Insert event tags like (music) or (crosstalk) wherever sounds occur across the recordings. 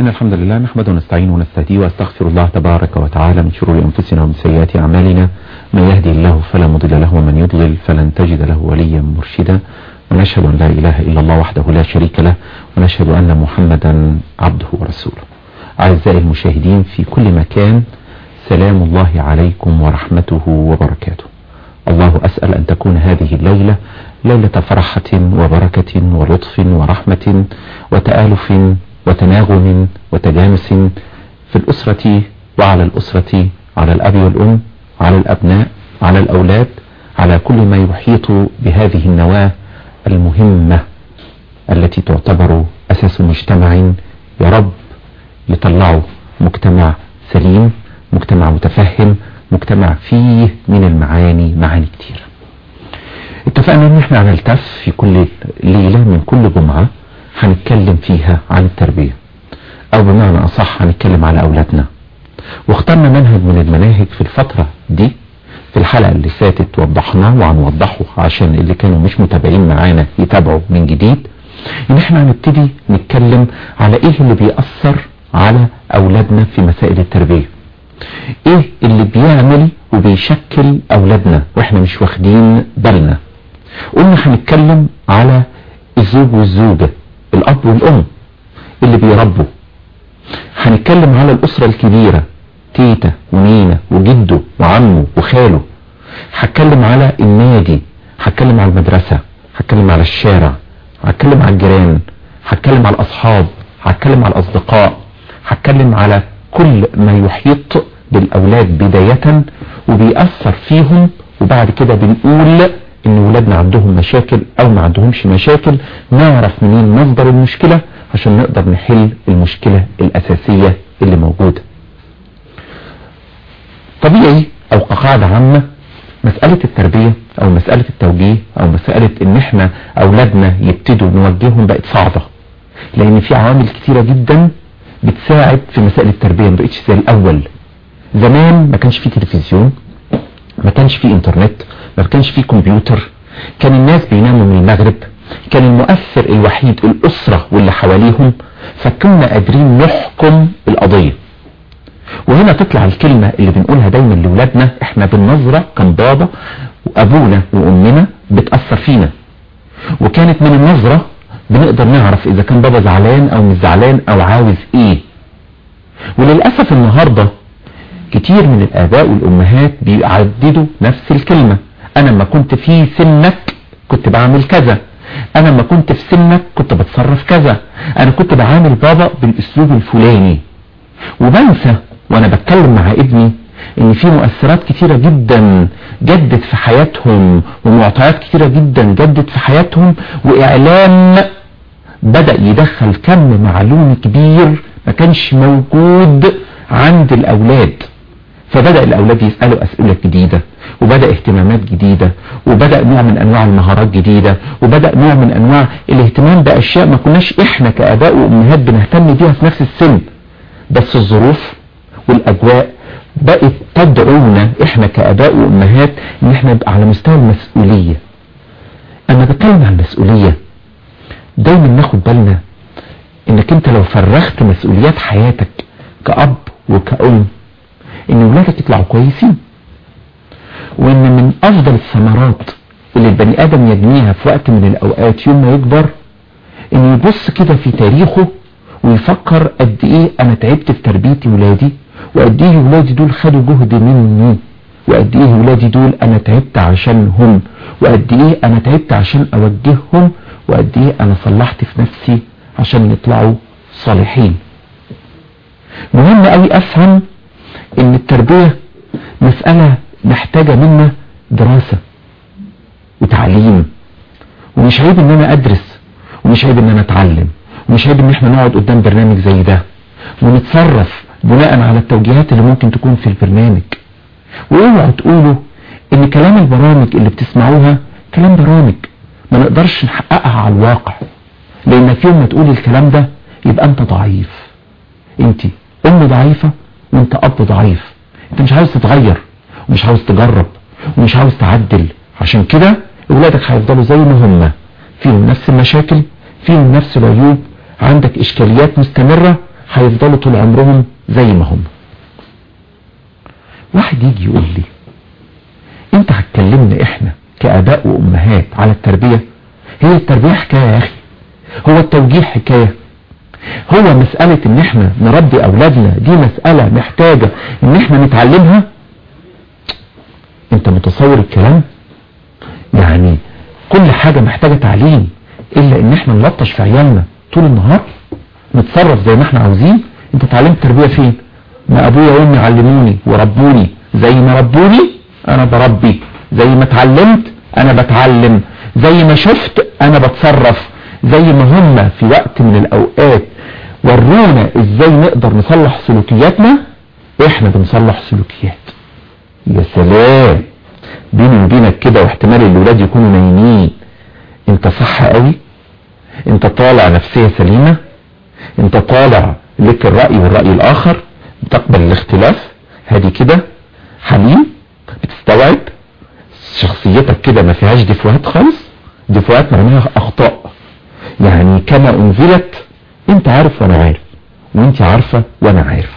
إن الحمد لله نحمده ونستعين ونستهديه واستغفر الله تبارك وتعالى من شرور أنفسنا ومن سيئات أعمالنا. من يهدي الله فلا مضل له ومن يضلل فلن تجد له وليا مرشدا. ونشهد أن لا إله إلا الله وحده لا شريك له ونشهد أن محمدا عبده ورسوله. أعزائي المشاهدين في كل مكان سلام الله عليكم ورحمته وبركاته. الله أسأل أن تكون هذه الليلة ليلة فرحة وبركة ولطف ورحمة وتآلف وتناغم وتجانس في الأسرة وعلى الأسرة على الأب والأم على الأبناء على الأولاد على كل ما يحيط بهذه النواة المهمة التي تعتبر أساس مجتمع يا رب يطلعوا مجتمع سليم مجتمع متفهم مجتمع فيه من المعاني معاني كتير. اتفقنا ان إحنا هنلتف في كل ليلة من كل جمعة هنتكلم فيها عن التربية. أو بمعنى أصح هنتكلم على أولادنا. واخترنا منهج من المناهج في الفترة دي في الحلقة اللي فاتت وضحناه وهنوضحه عشان اللي كانوا مش متابعين معانا يتابعوا من جديد. إن إحنا هنبتدي نتكلم على إيه اللي بيأثر على أولادنا في مسائل التربية. إيه اللي بيعمل وبيشكل أولادنا وإحنا مش واخدين بالنا. قلنا هنتكلم على الزوج والزوجة الأب والأم اللي بيربوا. هنتكلم على الأسرة الكبيرة تيتا ونينا وجده وعمه وخاله. هتكلم على النادي هتكلم على المدرسة هتكلم على الشارع هتكلم على الجيران هتكلم على الأصحاب هتكلم على الأصدقاء هتكلم على كل ما يحيط بالأولاد بداية وبيأثر فيهم وبعد كده بنقول إن ولادنا عندهم مشاكل أو ما عندهمش مشاكل نعرف منين مصدر المشكلة عشان نقدر نحل المشكلة الأساسية اللي موجودة. طبيعي أو كقاعدة عامة مسألة التربية أو مسألة التوجيه أو مسألة إن إحنا أولادنا يبتدوا نوجههم بقت صعبة. لأن في عوامل كتيرة جدا بتساعد في مسائل التربية ما بقتش زي الأول. زمان ما كانش فيه تلفزيون ما كانش فيه إنترنت ما كانش فيه كمبيوتر كان الناس بيناموا من المغرب كان المؤثر الوحيد الأسرة واللي حواليهم فكنا قادرين نحكم القضية. وهنا تطلع الكلمة اللي بنقولها دايما لولادنا إحنا بالنظرة كان بابا وأبونا وأمنا بتأثر فينا. وكانت من النظرة بنقدر نعرف إذا كان بابا زعلان أو مش زعلان أو عاوز إيه. وللأسف النهاردة كتير من الآباء والأمهات بيعددوا نفس الكلمة. أنا لما كنت في سنك كنت بعمل كذا. أنا لما كنت في سنك كنت بتصرف كذا. أنا كنت بعامل بابا بالأسلوب الفلاني. وبنسى وأنا بتكلم مع ابني إن في مؤثرات كتيرة جدا جدت في حياتهم ومعطيات كتيرة جدا جدت في حياتهم وإعلام بدأ يدخل كم معلومي كبير ما كانش موجود عند الأولاد. فبدأ الأولاد يسألوا أسئلة جديدة وبدأ اهتمامات جديدة وبدأ نوع من أنواع المهارات جديدة وبدأ نوع من أنواع الاهتمام بأشياء ما كناش إحنا كآباء وأمهات بنهتم بيها في نفس السن. بس الظروف والأجواء بقت تدعونا إحنا كآباء وأمهات إن إحنا نبقى على مستوى المسؤولية. أنا بتكلم عن المسؤولية دايما ناخد بالنا إنك أنت لو فرغت مسؤوليات حياتك كأب وكأم إن ولادك يطلعوا كويسين. وإن من أفضل الثمرات اللي البني آدم يجنيها في وقت من الأوقات يوم ما يكبر انه يبص كده في تاريخه ويفكر قد إيه أنا تعبت في تربية ولادي وقد إيه ولادي دول خدوا جهد مني وقد إيه ولادي دول أنا تعبت عشانهم وقد إيه أنا تعبت عشان أوجههم وقد إيه أنا صلحت في نفسي عشان يطلعوا صالحين. مهم قوي أفهم إن التربية مسألة محتاجة منا دراسة وتعليم. ومش عيب إن أنا أدرس ومش عيب إن أنا أتعلم ومش عيب إن إحنا نقعد قدام برنامج زي ده. ونتصرف بناء على التوجيهات اللي ممكن تكون في البرنامج. واوعوا تقولوا إن كلام البرامج اللي بتسمعوها كلام برامج. ما نقدرش نحققها على الواقع. لانك يوم ما تقول الكلام ده يبقى أنت ضعيف. انت ام ضعيفة وانت اب ضعيف. أنت مش عاوز تتغير ومش عاوز تجرب ومش عاوز تعدل. عشان كده أولادك هيفضلوا زي ما هم. فيهم نفس المشاكل فيهم نفس العيوب عندك إشكاليات مستمرة هيفضلوا طول عمرهم زي ما هم. واحد يجي يقول لي أنت هتكلمنا إحنا كآباء وأمهات على التربية؟ هي التربية حكاية يا أخي. هو التوجيه حكاية. هو مسألة إن إحنا نربي أولادنا دي مسألة محتاجة. إن إحنا نتعلمها أنت متصور الكلام؟ يعني كل حاجة محتاجة تعليم إلا إن إحنا نلطش في عيالنا طول النهار نتصرف زي ما إحنا عاوزين. أنت اتعلمت تربية فين؟ ما أبويا وأمي علموني وربوني. زي ما ربوني أنا بربي. زي ما اتعلمت أنا بتعلم. زي ما شفت أنا بتصرف. زي ما هم في وقت من الأوقات ورونا إزاي نقدر نصلح سلوكياتنا إحنا بنصلح سلوكيات. يا سلام! بيني وبينك كده واحتمال الولاد يكونوا نايمين. أنت صح قوي؟ أنت طالع نفسية سليمة؟ أنت طالع لك الرأي والرأي الآخر؟ بتقبل الاختلاف؟ هادي كده؟ حليم بتستوعب؟ شخصيتك كده ما فيهاش دفوات خالص؟ دفوات معناها أخطاء. يعني كما أنزلت أنت عارف وأنا عارف وأنت عارفة وأنا عارف.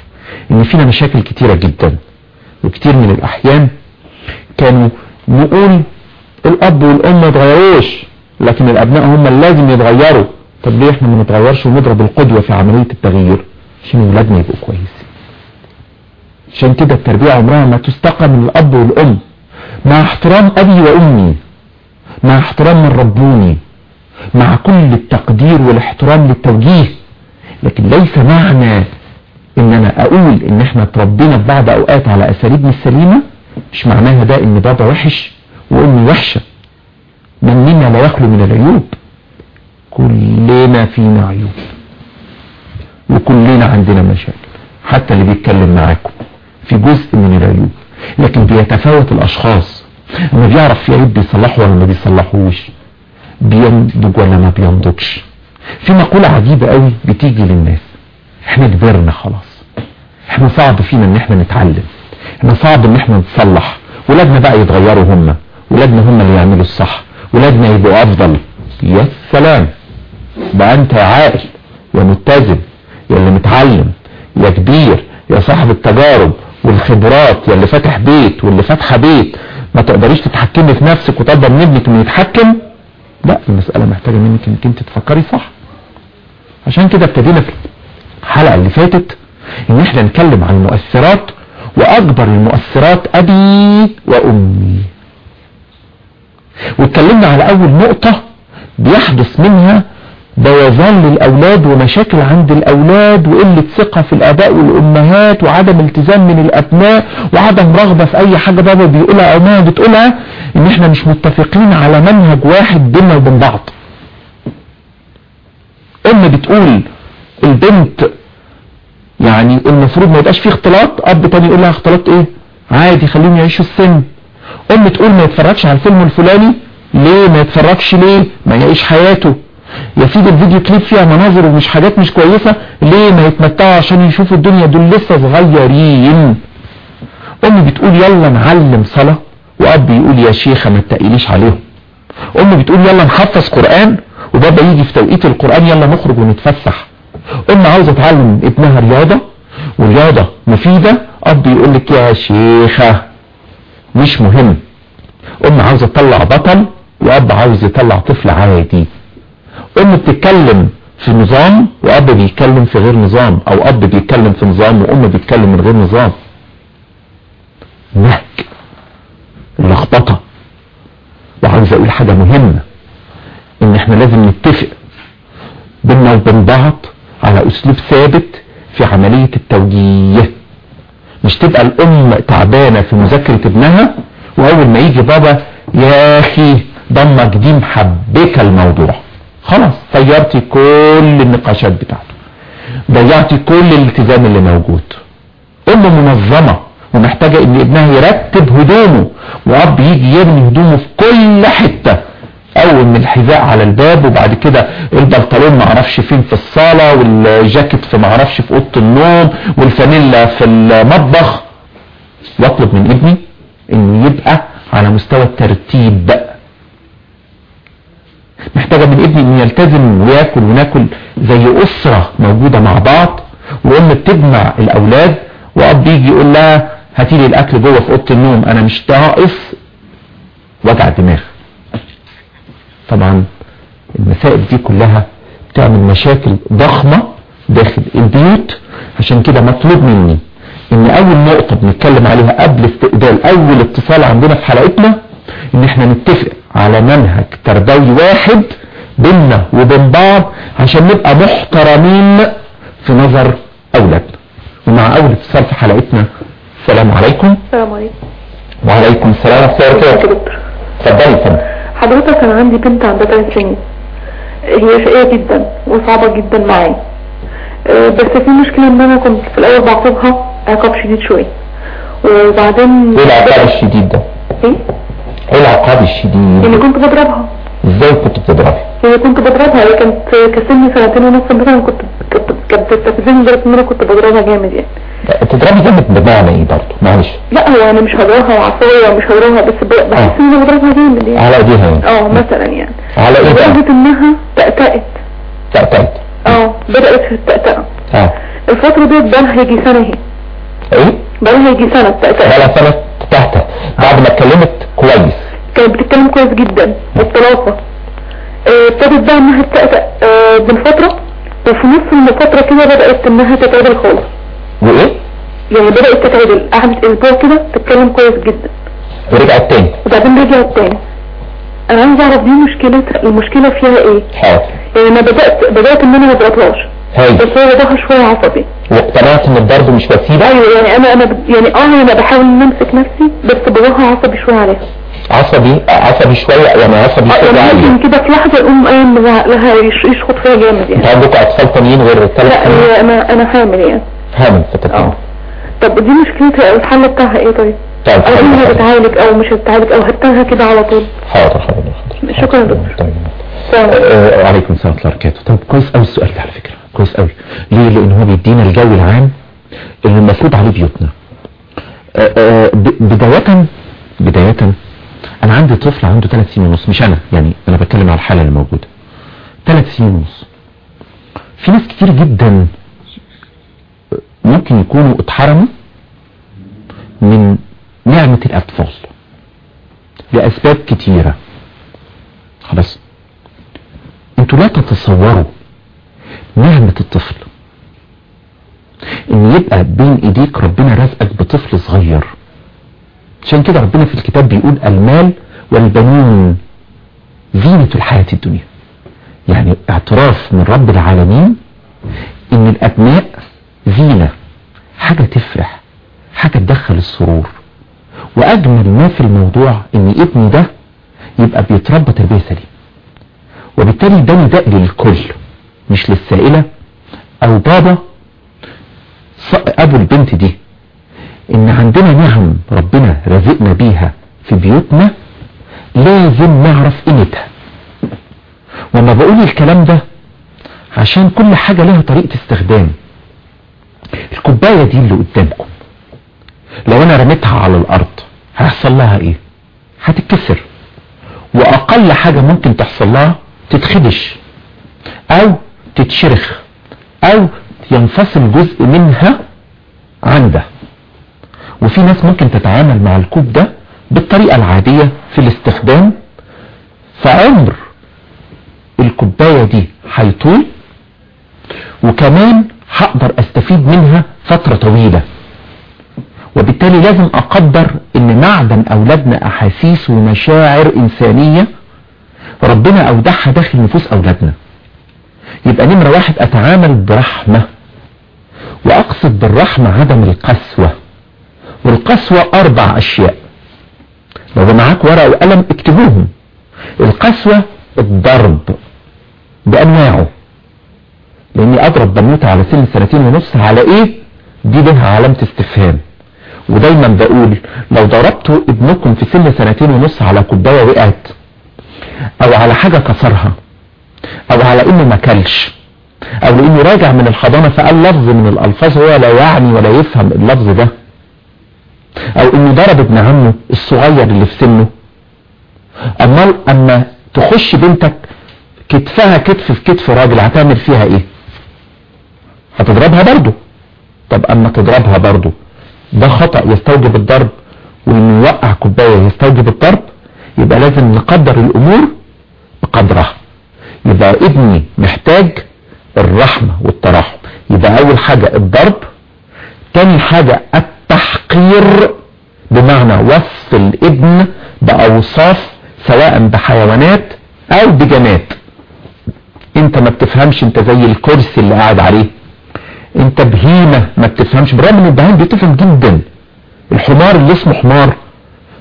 إن فينا مشاكل كتيرة جدا وكتير من الأحيان كانوا نقول الأب والأم ما اتغيروش لكن الأبناء هم اللي لازم يتغيروا. طب ليه إحنا ما نتغيرش ونضرب القدوة في عملية التغيير؟ عشان ولادنا يبقوا كويسين. عشان كده التربية عمرها ما تستقى من الأب والأم. مع احترام أبي وأمي مع احترام من ربوني مع كل التقدير والاحترام للتوجيه. لكن ليس معنى ان أنا أقول إن إحنا تربينا في بعض أوقات على اساليب مش سليمة مش معناها ده إن بابا وحش وأمي وحشة. من منا لا يخلو من العيوب؟ كلنا فينا عيوب. وكلنا عندنا مشاكل. حتى اللي بيتكلم معاكم في جزء من العيوب. لكن بيتفاوت الأشخاص. اما بيعرف في عيب بيصلحه ولا ما بيصلحوش. بينضج ولا ما بينضجش. في مقولة عجيبة قوي بتيجي للناس. إحنا كبرنا خلاص. إحنا صعب فينا إن إحنا نتعلم. إحنا صعب إن إحنا نتصلح. ولادنا بقى يتغيروا هم ولادنا هم اللي يعملوا الصح. ولادنا يبقوا أفضل. يا سلام. بقى أنت يا عاقل يا متزن يا اللي متعلم يا كبير يا صاحب التجارب والخبرات يا اللي فاتح بيت واللي فاتحة بيت. ما تقدريش تتحكمي في نفسك وتقدر من ابنك انه يتحكم؟ لا المسألة محتاجة منك إنك أنت تفكري صح. عشان كده ابتدينا في الحلقة اللي فاتت إن إحنا نتكلم عن المؤثرات وأكبر المؤثرات أبي وأمي. واتكلمنا على أول نقطة بيحدث منها بوظان للاولاد ومشاكل عند الأولاد وقلة ثقة في الآباء والأمهات وعدم التزام من الأبناء وعدم رغبة في أي حاجة بابا بيقولها أو ماما بتقولها إن إحنا مش متفقين على منهج واحد بيننا وبين بعض. أم بتقول البنت يعني المفروض ما يبقاش فيه اختلاط أب تاني يقول لها اختلاط إيه؟ عادي خليهم يعيشوا السن. أم تقول ما يتفرجش على الفيلم الفلاني ليه ما يتفرجش ليه؟ ما يعيش حياته. يا سيدي الفيديو كليب فيها مناظر ومش حاجات مش كويسة. ليه ما يتمتعوا عشان يشوفوا الدنيا دول لسه صغيرين؟ ام بتقول يلا نعلم صلاة واب يقول يا شيخة ما تتقليش عليهم. ام بتقول يلا نحفظ قرآن وبابا يجي في توقيت القرآن يلا نخرج ونتفسح. ام عاوزة تعلم ابنها رياضة ورياضة مفيدة اب يقول لك يا شيخة مش مهم. ام عاوزة تطلع بطل واب عاوز يطلع طفل عادي. ام بتتكلم في نظام وأب بيتكلم في غير نظام أو أب بيتكلم في نظام وأم بيتكلم من غير نظام. نهج. اللخبطة وعاوز أقول حاجة مهمة. إن إحنا لازم نتفق بينا وبين بعض على أسلوب ثابت في عملية التوجيه. مش تبقى الأم تعبانة في مذاكرة ابنها وأول ما يجي بابا يا أخي ضمك دي محبكة الموضوع. خلاص طيرتي كل النقاشات بتاعته. ضيعتي كل الالتزام اللي موجود. أم منظمة ومحتاجة إن ابنها يرتب هدومه وأب يجي يرمي هدومه في كل حتة. أول من الحذاء على الباب وبعد كده البنطلون معرفش فين في الصالة والجاكيت في معرفش في أوضة النوم والفانيلا في المطبخ. واطلب من ابني انه يبقى على مستوى الترتيب ابني انه يلتزم وياكل وناكل زي أسرة موجودة مع بعض وأم بتجمع الأولاد وأب بيجي يقول لها هاتي لي الأكل جوه في أوضة النوم أنا مش ناقص وجع دماغ طبعا المسائل دي كلها بتعمل مشاكل ضخمة داخل البيوت عشان كده مطلوب مني إن أول نقطة بنتكلم عليها قبل استقبال أول اتصال عندنا في حلقتنا إن إحنا نتفق على منهج تربوي واحد بيننا وبين بعض عشان نبقى محترمين في نظر اولادنا ومع اول اتصال في حلقتنا. السلام عليكم. السلام عليكم. وعليكم السلام ورحمة الله وبركاته. اتفضلي يا فندم حضرتك أنا عندي بنت عندها ثلاث سنين. هي شقية جدا وصعبة جدا معايا. آه، بس في مشكلة إن أنا كنت في الأول بعاقبها عقاب شديد شوية. وبعدين إيه العقاب الشديد ده؟ إيه؟ إيه العقاب الشديد؟ يعني كنت بضربها. إزاي كنت بتضربي؟ هي كنت بضربها هي كانت كسني سنتين ونص مثلا كنت كنت كانت بتستفزني لدرجة إن أنا كنت بضربها جامد يعني. تضربي جامد بمعنى إيه برضه؟ معلش. لا هو أنا مش هضربها عصاية ومش هضربها بس بحس آه. إن أنا بضربها جامد يعني. على إيديها يعني. آه مثلا يعني. على بقى لدرجة إنها تأتأت تأتأت آه بدأت في التأتأة آه. الفترة دي بقالها يجي سنة أهي. إيه؟ بقالها يجي سنة التأتأة بقى سنة تحت بعد ما اتكلمت كويس. كانت بتتكلم كويس جدا والطلاقة آه، ابتدت بقى إنها تتأتأ آه، من فترة وفي نص الفترة كده بدأت إنها تتعدل خالص. وإيه؟ يعني بدأت تتعدل. قعدت أسبوع كده تتكلم كويس جدا. ورجعت تاني. وبعدين رجعت تاني. أنا عايز أعرف دي مشكلتها المشكلة فيها إيه؟ حاضر. يعني أنا بدأت بدأت إن أنا ما اضربهاش هاي. بس هو وضعها شوية عصبي. واقتنعت إن الضرب مش وسيلة أيوه يعني أنا أنا ب- يعني آه أنا بحاول إن أمسك نفسي بس باباها عصبي شوية عليها. عصبي عصبي شوية يعني عصبي آه، شوية يعني عالية ممكن كده في لحظه يقوم قايم لها يشخط فيها جامد يعني. انت عندك أطفال تانيين غير الثلاث لا سنين؟ هي أنا أنا حامل يعني. هامل فتاة آه. طب دي مشكلتها الحل بتاعها إيه طيب؟ طيب أو هي هتتعالج أو مش هتتعالج أو هتنها كده على طول؟ حاضر حاضر حاضر. شكرا دكتور. طيب. تمام. آه، عليكم السلام ورحمة الله وبركاته. طب كويس قوي السؤال ده على فكرة كويس قوي ليه؟ لأن هو بيدينا الجو العام اللي المفروض عليه بيوتنا. آه، آه، بداية بداية أنا عندي طفل عنده ثلاث سنين ونص مش أنا يعني أنا بتكلم على الحالة اللي موجودة. ثلاث سنين ونص. في ناس كتير جدا ممكن يكونوا اتحرموا من نعمة الأطفال لأسباب كتيرة. خلاص. أنتوا لا تتصوروا نعمة الطفل إن يبقى بين إيديك ربنا رزقك بطفل صغير. عشان كده ربنا في الكتاب بيقول المال والبنون زينة الحياة الدنيا. يعني اعتراف من رب العالمين إن الأبناء زينة حاجة تفرح حاجة تدخل السرور. وأجمل ما في الموضوع إن ابني ده يبقى بيتربى تربية سليمة. وبالتالي ده نداء للكل مش للسائلة. أو بابا أبو البنت دي إن عندنا نعم ربنا رزقنا بيها في بيوتنا لازم نعرف قيمتها. وما بقول الكلام ده عشان كل حاجة لها طريقة استخدام. الكوباية دي اللي قدامكم لو أنا رميتها على الأرض هيحصل لها إيه؟ هتتكسر. وأقل حاجة ممكن تحصل لها تتخدش أو تتشرخ أو ينفصل جزء منها عن ده وفي ناس ممكن تتعامل مع الكوب ده بالطريقة العادية في الاستخدام. فعمر الكوباية دي هيطول وكمان هقدر أستفيد منها فترة طويلة. وبالتالي لازم أقدر إن معدن أولادنا أحاسيس ومشاعر إنسانية ربنا أودعها داخل نفوس أولادنا. يبقى نمرة واحد أتعامل برحمة وأقصد بالرحمة عدم القسوة. والقسوة أربع أشياء. لو معاك ورقة وقلم اكتبوهم. القسوة الضرب بأنواعه. لأني أضرب بنوتة على سن سنتين ونص على إيه؟ دي لها علامة استفهام. ودايما بقول لو ضربتوا ابنكم في سن سنتين ونص على كوباية وقعت أو على حاجة كسرها أو على إنه ما كلش أو لإنه راجع من الحضانة فقال لفظ من الألفاظ هو لا يعني ولا يفهم اللفظ ده. أو إنه ضرب ابن عمه الصغير اللي في سنه. أمال أما تخش بنتك كتفها كتف في كتف راجل هتعمل فيها إيه؟ هتضربها برضو طب أما تضربها برضو ده خطأ يستوجب الضرب وانه يوقع كوباية يستوجب الضرب يبقى لازم نقدر الأمور بقدرها. يبقى ابني محتاج الرحمة والتراحم يبقى أول حاجة الضرب تاني حاجة التحقير بمعنى وصف الابن بأوصاف سواء بحيوانات أو بجماد. انت ما بتفهمش انت زي الكرسي اللي قاعد عليه. انت بهيمة ما بتفهمش بالرغم إن البهيم بتفهم جدا. الحمار اللي اسمه حمار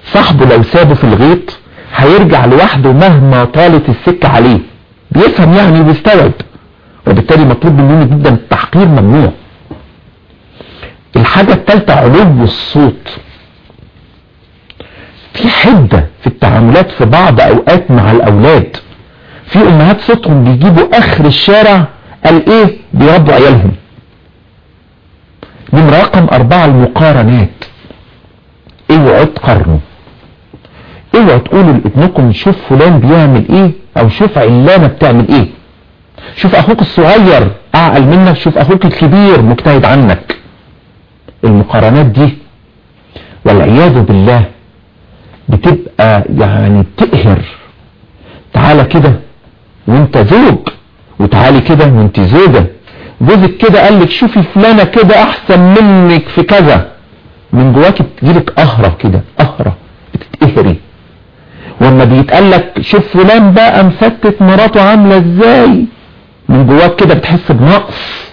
صاحبه لو سابه في الغيط هيرجع لوحده مهما طالت السكة عليه. بيفهم يعني وبيستوعب. وبالتالي مطلوب مننا جدا التحقير ممنوع. الحاجة الثالثة علو الصوت. في حدة في التعاملات في بعض أوقات مع الأولاد في أمهات صوتهم بيجيبوا آخر الشارع قال إيه؟ بيربوا عيالهم. من رقم أربعة المقارنات. اوعوا تقارنوا. اوعوا تقولوا لابنكم شوف فلان بيعمل إيه أو شوف علانة بتعمل إيه. شوف أخوك الصغير أعقل منك شوف أخوك الكبير مجتهد عنك. المقارنات دي والعياذ بالله بتبقى يعني بتقهر تعالى كده وانت زوج وتعالي كده وانت زوجة. جوزك كده قال لك شوفي فلانة كده أحسن منك في كذا. من جواك بتجيلك قهرة كده قهرة بتتقهري. وأما بيتقال لك شوف فلان بقى مفتت مراته عاملة إزاي من جواك كده بتحس بنقص.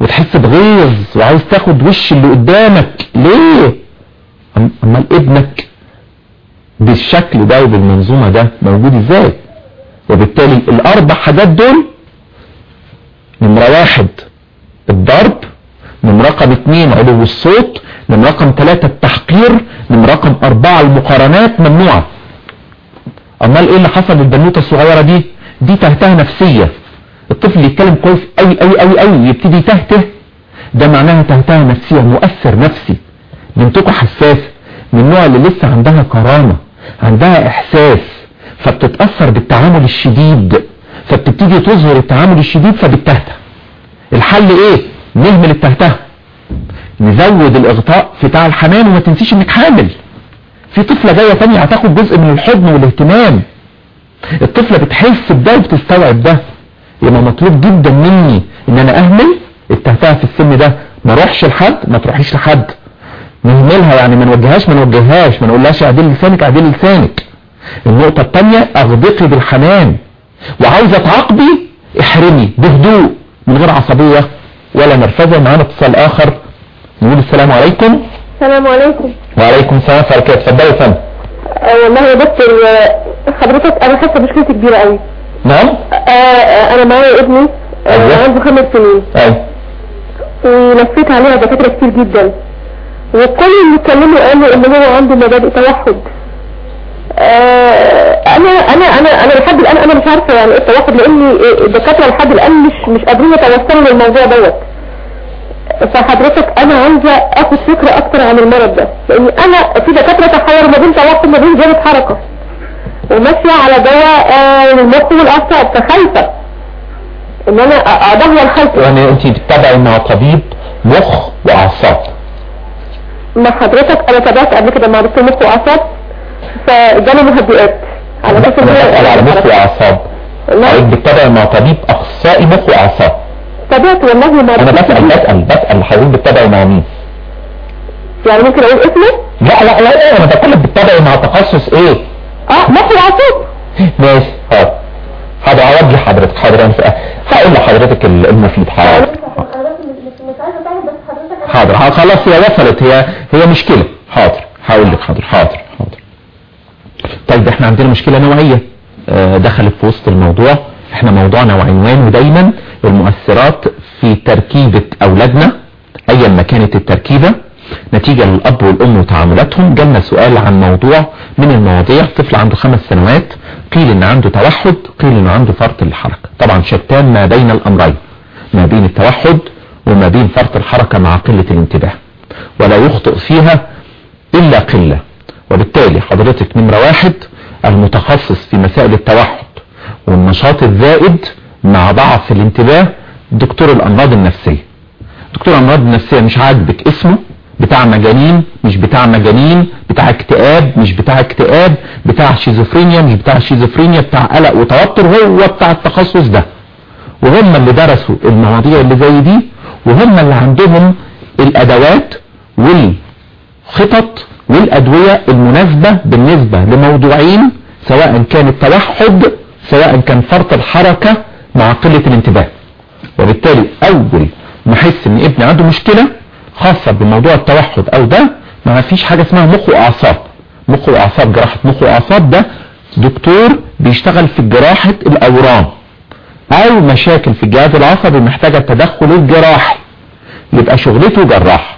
وتحس بغيظ وعايز تاخد وش اللي قدامك. ليه؟ اما ابنك بالشكل ده وبالمنظومة ده موجود إزاي؟ وبالتالي الأربع حاجات دول نمرة واحد الضرب نمرة رقم اتنين علو الصوت نمرة رقم تلاتة التحقير نمرة رقم أربعة المقارنات ممنوعة. أمال إيه اللي حصل للبنوتة الصغيرة دي؟ دي تهتها نفسية. الطفل يتكلم كويس قوي قوي قوي قوي يبتدي يتهته. ده معناها تهتها نفسية مؤثر نفسي. بنتكم حساسة من النوع اللي لسه عندها كرامة عندها إحساس. فبتتأثر بالتعامل الشديد. فبتبتدي تظهر التعامل الشديد فبتهته. الحل إيه؟ نهمل التهته نزود الإغطاء بتاع الحنان وما تنسيش إنك حامل. في طفلة جاية تانية هتاخد جزء من الحضن والاهتمام. الطفلة بتحس بده وبتستوعب ده. يبقى مطلوب جدا مني إن أنا أهمل التهتها في السن ده. ما اروحش لحد ما تروحيش لحد. نهملها يعني ما نوجههاش ما نوجههاش. ما نقولهاش اعدل لسانك اعدل لسانك. النقطة التانية اغدقي بالحنان. وعاوزة تعاقبي احرمي بهدوء من غير عصبية ولا نرفزة. معانا اتصال آخر. نقول السلام عليكم. السلام عليكم. وعليكم السلام. ورحمة الله اتفضلي يا فندم. آه والله يا دكتور حضرتك أنا حاسة مشكلتي كبيرة قوي. نعم؟ آه آه أنا معايا ابني آه أيوة. عنده خمس سنين. أيوه. ولفيت عليها دكاترة كتير جدا. وكل اللي اتكلموا قالوا إن هو عنده مبادئ توحد. أنا أنا أنا أنا لحد الآن أنا مش عارفة يعني إيه التوحد لأن الدكاترة لحد الآن مش مش قادرين يتوصلوا للموضوع دوت. فحضرتك أنا عايزة آخد فكرة أكتر عن المرض ده. لأن أنا في دكاترة تحير ما بين توحد وما بين زياده حركة. وماشية على دواء آه، للمخ والاعصاب فخايفه ان أنا ادور خايفه يعني انت بتتابعي مع طبيب مخ وأعصاب. ما حضرتك أنا تابعت قبل كده مع دكتور مخ وأعصاب فجالي مهدئات. على أساس ان على مخ وأعصاب. لا. حضرتك بتتابعي مع طبيب أخصائي مخ وأعصاب؟ تابعت والله مع أنا بسأل. بسأل بسأل حضرتك بتتابعي مع مين؟ يعني ممكن أقول اسمه؟ لا لا لا أنا بتكلم بتتابعي مع تخصص إيه؟ آه مخ واعصاب ماشي حاضر هوجه حضرتك حاضر أنا هقول لحضرتك ال- المفيد حاضر. حاضر ها- خلاص هي وصلت. هي هي مشكلة. حاضر هقول لك حاضر حاضر حاضر. طيب إحنا عندنا مشكلة نوعية. آه، دخلت في وسط الموضوع. إحنا موضوعنا وعنوانه دايما المؤثرات في تركيبة أولادنا ايا ما كانت التركيبة. نتيجة للاب والأم وتعاملاتهم جالنا سؤال عن موضوع من المواضيع. طفل عنده خمس سنوات قيل إن عنده توحد قيل إنه عنده فرط الحركة طبعا شتان ما بين الأمرين ما بين التوحد وما بين فرط الحركة مع قلة الانتباه. ولا يخطئ فيها إلا قلة. وبالتالي حضرتك نمرة واحد المتخصص في مسائل التوحد والنشاط الزائد مع ضعف الانتباه دكتور الأمراض النفسية. دكتور الأمراض النفسية مش عاجبك اسمه بتاع مجانين مش بتاع مجانين بتاع اكتئاب مش بتاع اكتئاب بتاع شيزوفرينيا مش بتاع شيزوفرينيا بتاع قلق وتوتر هو بتاع التخصص ده. وهم اللي درسوا المواضيع اللي زي دي وهم اللي عندهم الأدوات والخطط والأدوية المناسبة بالنسبة لموضوعين سواء كان التوحد سواء كان فرط الحركة مع قلة الانتباه. وبالتالي أول ما أحس إن ابني عنده مشكلة خاصة بموضوع التوحد أو ده ما فيش حاجة اسمها مخ وأعصاب. مخ وأعصاب جراحة مخ وأعصاب ده دكتور بيشتغل في جراحة الأورام. أو مشاكل في الجهاز العصبي محتاجة التدخل الجراحي. يبقى شغلته جراح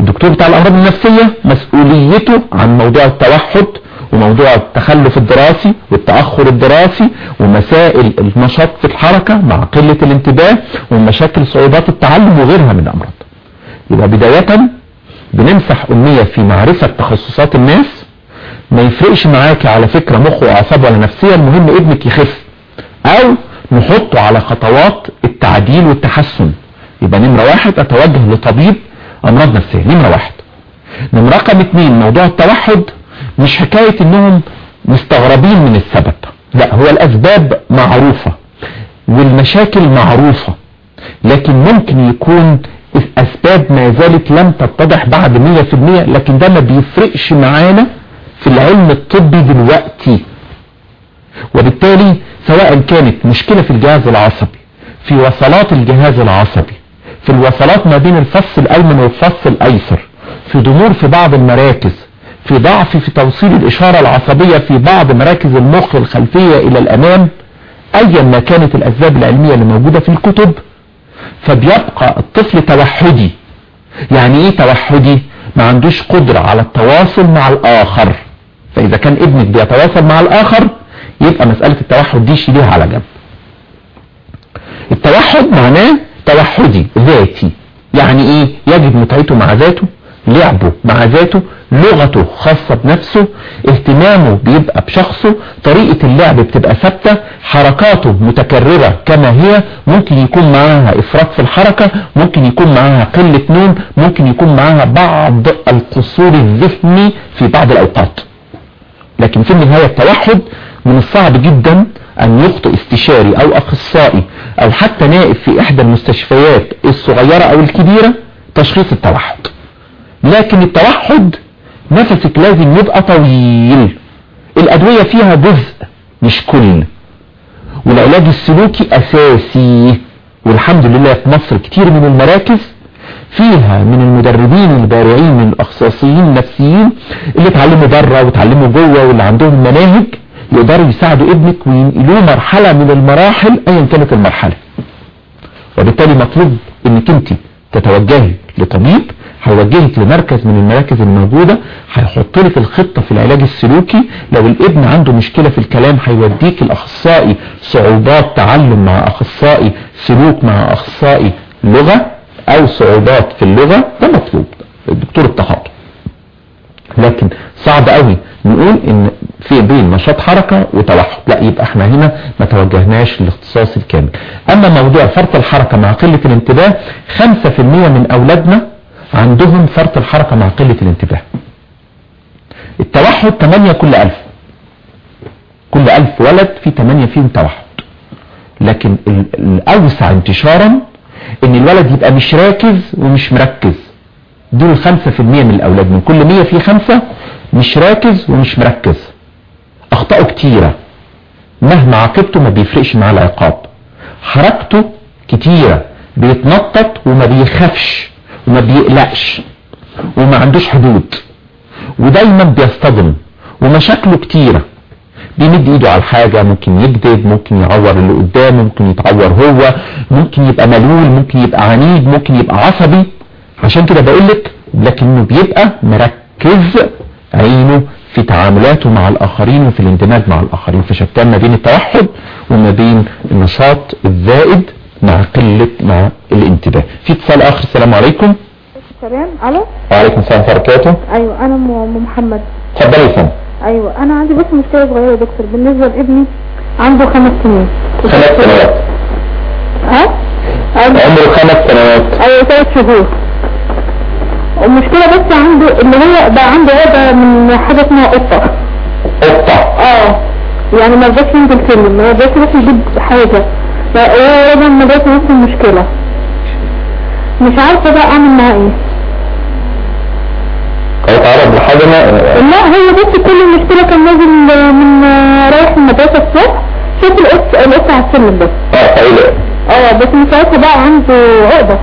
الدكتور بتاع الأمراض النفسية مسؤوليته عن موضوع التوحد وموضوع التخلف الدراسي والتأخر الدراسي ومسائل النشاط في الحركة مع قلة الانتباه ومشاكل صعوبات التعلم وغيرها من الأمراض. يبقى بداية بنمسح أمية في معرفة تخصصات الناس. ما يفرقش معاك على فكرة مخ وأعصاب ولا نفسية المهم ابنك يخف. أو نحطه على خطوات التعديل والتحسن. يبقى نمرة واحد أتوجه لطبيب أمراض نفسية. نمرة واحد. نمرة رقم اتنين موضوع التوحد مش حكاية إنهم مستغربين من السبب. لا هو الأسباب معروفة والمشاكل معروفة لكن ممكن يكون الأسباب ما زالت لم تتضح بعد مية في المية لكن ده ما بيفرقش معانا في العلم الطبي دلوقتي. وبالتالي سواء كانت مشكلة في الجهاز العصبي في وصلات الجهاز العصبي في الوصلات ما بين الفص الأيمن والفص الأيسر في ضمور في بعض المراكز في ضعف في توصيل الإشارة العصبية في بعض مراكز المخ الخلفية إلى الأمام أيا ما كانت الأسباب العلمية اللي موجودة في الكتب. فبيبقى الطفل توحدي. يعني إيه توحدي؟ ما عندوش قدرة على التواصل مع الآخر. فإذا كان ابنك بيتواصل مع الآخر يبقى مسألة التوحد دي شيليها على جنب. التوحد معناه توحدي ذاتي. يعني إيه؟ يجد متعته مع ذاته لعبه مع ذاته لغته خاصة بنفسه اهتمامه بيبقى بشخصه طريقة اللعب بتبقى ثابتة حركاته متكررة كما هي ممكن يكون معاها إفراط في الحركة ممكن يكون معاها قلة نوم ممكن يكون معاها بعض القصور الذهني في بعض الأوقات. لكن في النهاية التوحد من الصعب جدا أن يخطئ استشاري أو أخصائي أو حتى نائب في إحدى المستشفيات الصغيرة أو الكبيرة تشخيص التوحد. لكن التوحد نفسك لازم يبقى طويل. الأدوية فيها جزء مش كل. والعلاج السلوكي أساسي. والحمد لله في مصر كتير من المراكز فيها من المدربين البارعين من الأخصائيين النفسيين اللي اتعلموا بره واتعلموا جوه واللي عندهم مناهج يقدروا يساعدوا ابنك وينقلوه مرحلة من المراحل ايا كانت المرحلة. وبالتالي مطلوب إنك أنت تتوجهي لطبيب هيوجهك لمركز من المراكز الموجودة هيحط لك الخطة في العلاج السلوكي. لو الابن عنده مشكلة في الكلام هيوديك الاخصائي صعوبات تعلم مع أخصائي سلوك مع أخصائي لغة أو صعوبات في اللغة ده مطلوب الدكتور التخاطب لكن صعب قوي نقول إن في بين نشاط حركة وتوحد. لا يبقى إحنا هنا ما توجهناش للاختصاص الكامل. أما موضوع فرط الحركة مع قلة الانتباه 5% من أولادنا عندهم فرط الحركة مع قلة الانتباه. التوحد 8 كل 1000 كل 1000 ولد في 8 فيهم توحد. لكن الأوسع انتشارا إن الولد يبقى مش راكز ومش مركز. دول 5% من الأولاد. من كل 100 في 5 مش راكز ومش مركز. اخطائه كتيرة. مهما عاقبته ما بيفرقش معاه العقاب. حركته كتيرة. بيتنطط وما بيخافش. وما بيقلقش وما عندوش حدود ودايما بيصطدم ومشاكله كتيرة. بيمد ايده على الحاجة ممكن يكذب ممكن يعور اللي قدامه ممكن يتعور هو ممكن يبقى ملول ممكن يبقى عنيد ممكن يبقى عصبي. عشان كده بقولك لكنه بيبقى مركز عينه في تعاملاته مع الآخرين وفي الاندماج مع الآخرين. فشتان ما بين التوحد وما بين النشاط الزائد مع قلة مع الانتباه. في اتصال آخر. السلام عليكم. سلام ألو؟ وعليكم السلام ورحمة الله وبركاته. أيوه أنا ام محمد. اتفضلي يا فندم. أيوه أنا عندي بس مشكلة صغيرة يا دكتور. بالنسبة لابني عنده خمس سنين. خمس سنوات. ها؟ عنده عمره خمس سنوات. أيوه ثلاث شهور. المشكلة بس عنده ان هو بقى عنده عقدة من حاجة اسمها قطة. قطة. آه. يعني ما رضاش ينزل سلم ما رضاش يروح يجيب حاجة. فهو رضا المدرسة نفس المشكلة مش عارفه بقى اعمل معاه إيه هيتعرض لحاجة لا هي بس كل المشكلة كان نازل من رايح المدرسة الصبح. شوف القط القط على السلم بس. آه فايلة آه بس من ساعتها بقى عنده عقدة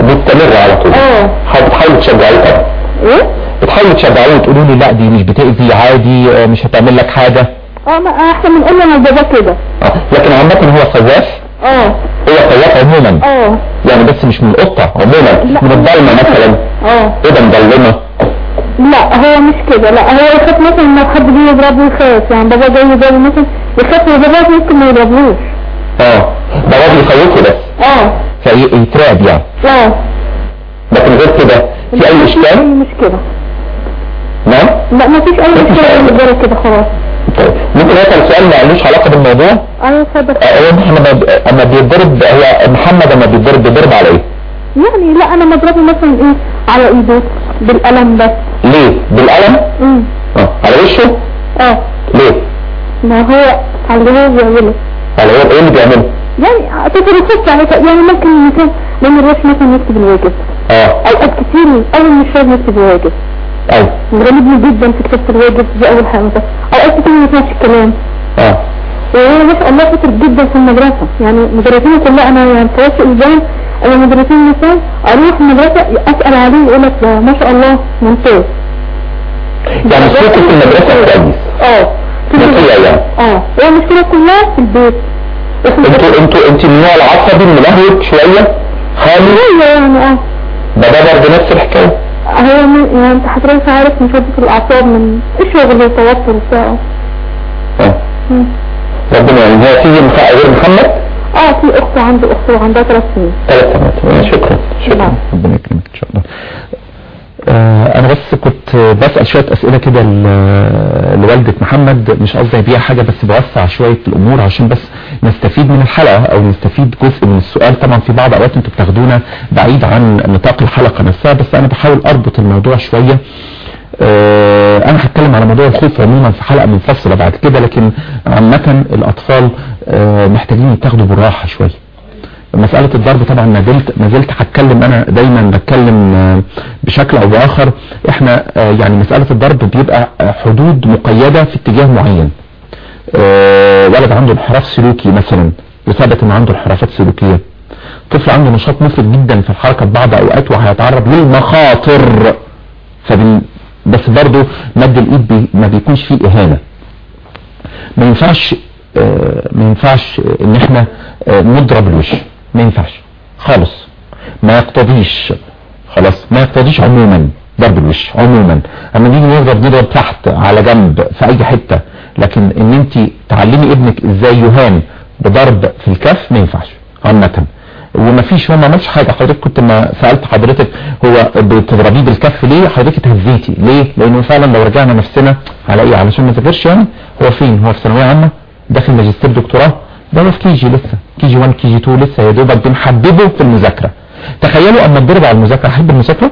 مستمر على طول. آه. بتحاولوا تشجعيه إيه؟ بتحاولوا تشجعوه وتقولوا لي لا دي مش بتأذي عادي آه، مش هتعمل لك حاجة. آه ما احسن من نقول له أنا بابا كده. آه، لكن عامة هو خواف آه هو خواف عموما. آه يعني بس مش من القطة عموما. من الضلمة مثلا. آه إيه ده مضلمة؟ لا هو مش كده. لا هو يخاف مثلا لو حد جه يضربه يخاف يعني بابا جاي يضربه مثلا. يخاف وبابا ممكن ما يضربوش آه. ده راجل يخوفه بس آه فيتراب يعني. آه لكن غير كده في أي إشكال؟ مشكلة نعم؟ لا مفيش أي مشكلة مجرد كده خلاص. طيب ممكن أسأل سؤال ما لوش علاقة بالموضوع؟ أيوه اتفضل. هو إحنا ما- أما بيتضرب هو محمد أما بيتضرب بيضرب على إيه؟ يعني لا أنا مضربه مثلا إيه؟ على إيده بالقلم بس. ليه؟ بالقلم؟ امم أه على وشه؟ أه. ليه؟ ما هو على اللي هو بيعمله. على هو إيه اللي بيعمله؟ يعني تصرفات يعني يعني ممكن مثلا لما الرئيس مثلا يكتب الواجب. أه. أوقات كتير اول مش فاهم يكتب الواجب. أيوه مغلبني جدا في كتابة الواجب دي أول حاجة مثلا اوقات كتير ما يسمعش الكلام. آه. وهو ما شاء الله شاطر جدا في المدرسة. يعني مدرسين كلها أنا يعني توسع الزمن. أنا مدرسين مثلا أروح المدرسة أسأل عليه يقول لك ما شاء الله ممتاز. يعني صوته في المدرسة كويس. آه. في نقية يعني. آه. هو المشكلة كلها في البيت. أنتوا أنتوا انت من النوع العصبي الملهوج شوية؟ خالي هي يعني آه. ده ده برضه نفس الحكاية. هو من- يعني انت حضرتك عارف مشاكل الأعصاب من الشغل والتوتر وبتاع آه. ربنا يعني في مخ- غير محمد آه في أخت عندي اخت وعندها ثلاث سنين. ثلاث سنوات. شكرا شكرا. نعم. ربنا يكرمك إن شاء الله. أنا بس كنت بسأل شوية أسئلة كده لوالدة محمد مش قصدي بيها حاجة بس بوسع شوية الأمور عشان بس نستفيد من الحلقة أو نستفيد جزء من السؤال. طبعا في بعض أوقات أنتوا بتاخدونا بعيد عن نطاق الحلقة نفسها بس أنا بحاول أربط الموضوع شوية. آه، أنا هتكلم على موضوع الخوف عموما في حلقة منفصلة بعد كده لكن عامة الأطفال آه، محتاجين يتاخدوا بالراحة شوية. مسألة الضرب طبعا ما زلت ما زلت هتكلم أنا دايما بتكلم آه، بشكل أو بآخر. إحنا آه، يعني مسألة الضرب بيبقى آه، حدود مقيدة في اتجاه معين. ولد عنده انحراف سلوكي مثلا وثبت ان عنده انحرافات سلوكية. طفل عنده نشاط مفرط جدا في الحركة في بعض أوقات وهيتعرض للمخاطر. فبن بس برضه مد الإيد بي ما بيكونش فيه إهانة. ما ينفعش ما ينفعش إن إحنا نضرب الوش. ما ينفعش. خالص. ما يقتضيش. خلاص. ما يقتضيش عموما. ضرب الوش. عموما. أما نيجي نضرب نضرب تحت على جنب في أي حتة. لكن إن أنت تعلمي ابنك إزاي يهان بضرب في الكف ما ينفعش. عامة. وما فيش هو ما عملش حاجة. حضرتك كنت ما سألت حضرتك هو بتضربيه بالكف ليه؟ حضرتك اتهزيتي. ليه؟ لأنه فعلا لو رجعنا نفسنا على إيه؟ علشان ما ذاكرش يعني هو فين؟ هو في ثانوية عامة؟ داخل ماجستير دكتوراه؟ ده في كي جي لسه كي جي 1 كي جي 2 لسه يا دوبك بنحببه في المذاكرة. تخيلوا أما اتضرب على المذاكرة احب المذاكرة؟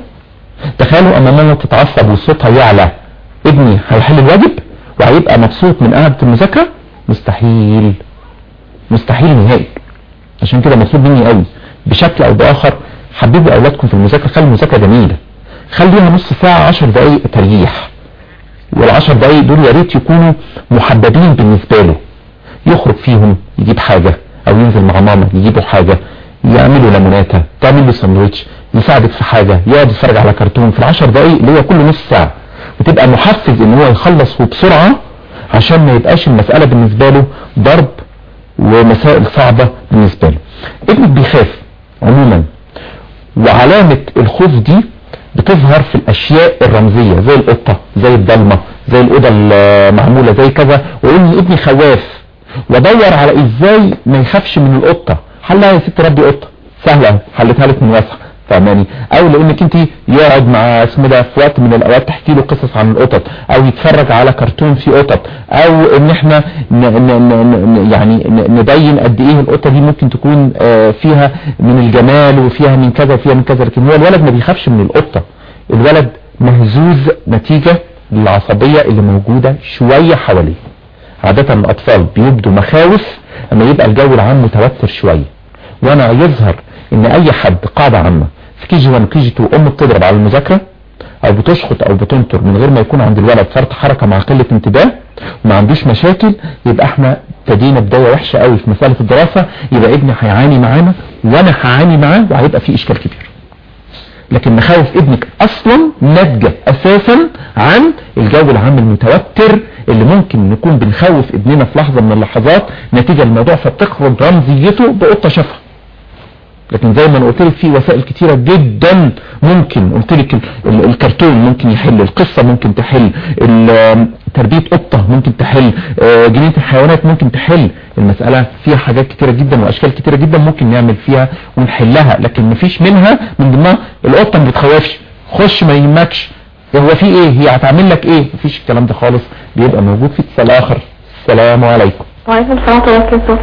تخيلوا أما ماما تتعصب وصوتها يعلى ابني هيحل الواجب وهيبقى مبسوط من قعدة المذاكرة؟ مستحيل. مستحيل نهائي. عشان كده مطلوب مني قوي. بشكل أو بآخر حببوا أولادكم في المذاكرة خلي المذاكرة جميلة. خليها نص ساعة 10 دقائق تريح. والعشر دقائق دول يا ريت يكونوا محببين بالنسبة له. يخرج فيهم يجيب حاجة أو ينزل مع ماما يجيبوا حاجة يعملوا ليموناته تعمل له ساندوتش يساعدك في حاجة يقعد يتفرج على كرتون في العشر دقائق اللي هي كل نص ساعة. وتبقى محفز إن هو يخلص وبسرعة عشان ما يبقاش المسألة بالنسبة له ضرب ومسائل صعبة بالنسبة له. ابنك بيخاف عموما وعلامة الخوف دي بتظهر في الأشياء الرمزية زي القطة زي الضلمة زي الأوضة المعمولة زي كذا. لي ابني خواف وادور على إزاي ما يخافش من القطة. حلها يا ست ربي قطة؟ سهلة حلتها لك من واسعة فاهماني أو لأنك أنت يقعد مع اسمه ده في وقت من الأوقات تحكي له قصص عن القطط أو يتفرج على كرتون فيه قطط أو إن إحنا ن ن ن يعني نبين قد إيه القطة دي ممكن تكون آه، فيها من الجمال وفيها من كذا وفيها من كذا لكن هو الولد ما بيخافش من القطة. الولد مهزوز نتيجة للعصبية اللي موجودة شوية حواليه. عادة الأطفال بيبدوا مخاوف أما يبقى الجو العام متوتر شوية. وأنا يظهر إن أي حد قاعدة عامة في كي جي 1 وكي جي 2 أم بتضرب على المذاكرة أو بتشخط أو بتنطر من غير ما يكون عند الولد فرط حركة مع قلة انتباه وما عندوش مشاكل يبقى إحنا ابتدينا بداية وحشة قوي في مسألة الدراسة يبقى ابني هيعاني معانا وأنا هعاني معاه وهيبقى في إشكال كبير. لكن مخاوف ابنك أصلا ناتجة أساسا عن الجو العام المتوتر اللي ممكن نكون بنخوف ابننا في لحظة من اللحظات نتيجة الموضوع فبتخرج رمزيته بقطة شافها لكن زي ما أنا قلت لك في وسائل كتيرة جدا ممكن قلت لك ال- ال- الكرتون ممكن يحل القصة ممكن تحل تربية قطة ممكن تحل آه، جنينة الحيوانات ممكن تحل. المسألة فيها حاجات كتيرة جدا وأشكال كتيرة جدا ممكن نعمل فيها ونحلها لكن مفيش منها من ضمنها القطة ما بتخوفش. خش ما يهمكش. هو في إيه؟ هي هتعمل لك إيه؟ مفيش الكلام ده خالص. بيبقى موجود في اتصال اخر السلام عليكم. وعليكم السلام ورحمة الله وبركاته.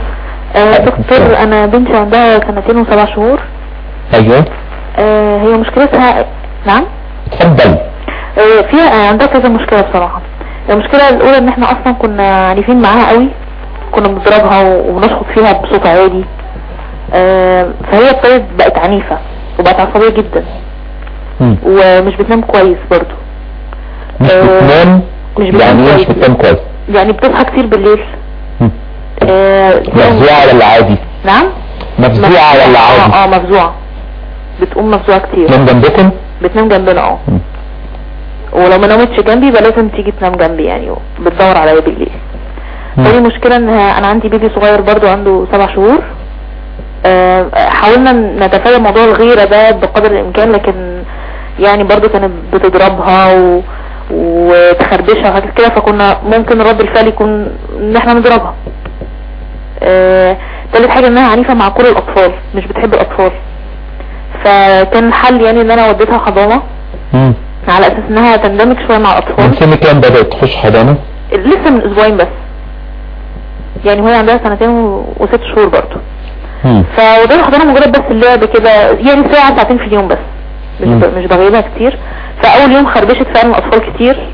آه، دكتور أنا بنتي عندها سنتين وسبع شهور. أيوه. آه، هي مشكلتها نعم؟ اتفضل. آه، فيها عندها كذا مشكلة بصراحة. المشكلة الأولى إن إحنا أصلا كنا عنيفين معاها قوي. كنا بنضربها وبنشخط فيها بصوت عالي. آه، فهي ابتدت بقت عنيفة وبقت عصبية جدا. مم. ومش بتنام كويس برضو. مش بتنام بتنام يعني إيه مش. بتنام كويس؟ يعني بتصحى كتير بالليل. آه، مفزوعة ولا عادي نعم؟ مفزوعة ولا عادي آه آه مفزوعة. بتقوم مفزوعة كتير. تنام جنبكم؟ بتنام جنبنا آه. ولو ما نامتش جنبي يبقى لازم تيجي تنام جنبي يعني بتدور عليا بالليل. تاني مشكلة ان أنا عندي بيبي صغير برضو عنده سبع شهور. آه، حاولنا نتفادى موضوع الغيرة ده بقدر الإمكان لكن يعني برضو كانت بتضربها و... وتخربشها وحاجات كده فكنا ممكن رد الفعل يكون إن إحنا نضربها. آه، تالت حاجة إنها عنيفة مع كل الأطفال مش بتحب الأطفال. فكان الحل يعني إن أنا وديتها حضانة. مم. على أساس إنها تندمج شوية مع من الاطفال سن كام بدأت تخش حضانة؟ لسه من أسبوعين بس. يعني وهي عندها سنتين و- وست شهور برضه. فوديتها حضانة مجرد بس اللعب كده يعني ساعة ساعتين في اليوم بس. مش. ب- مش بغيبها كتير. فاول يوم خربشت فعلا اطفال كتير.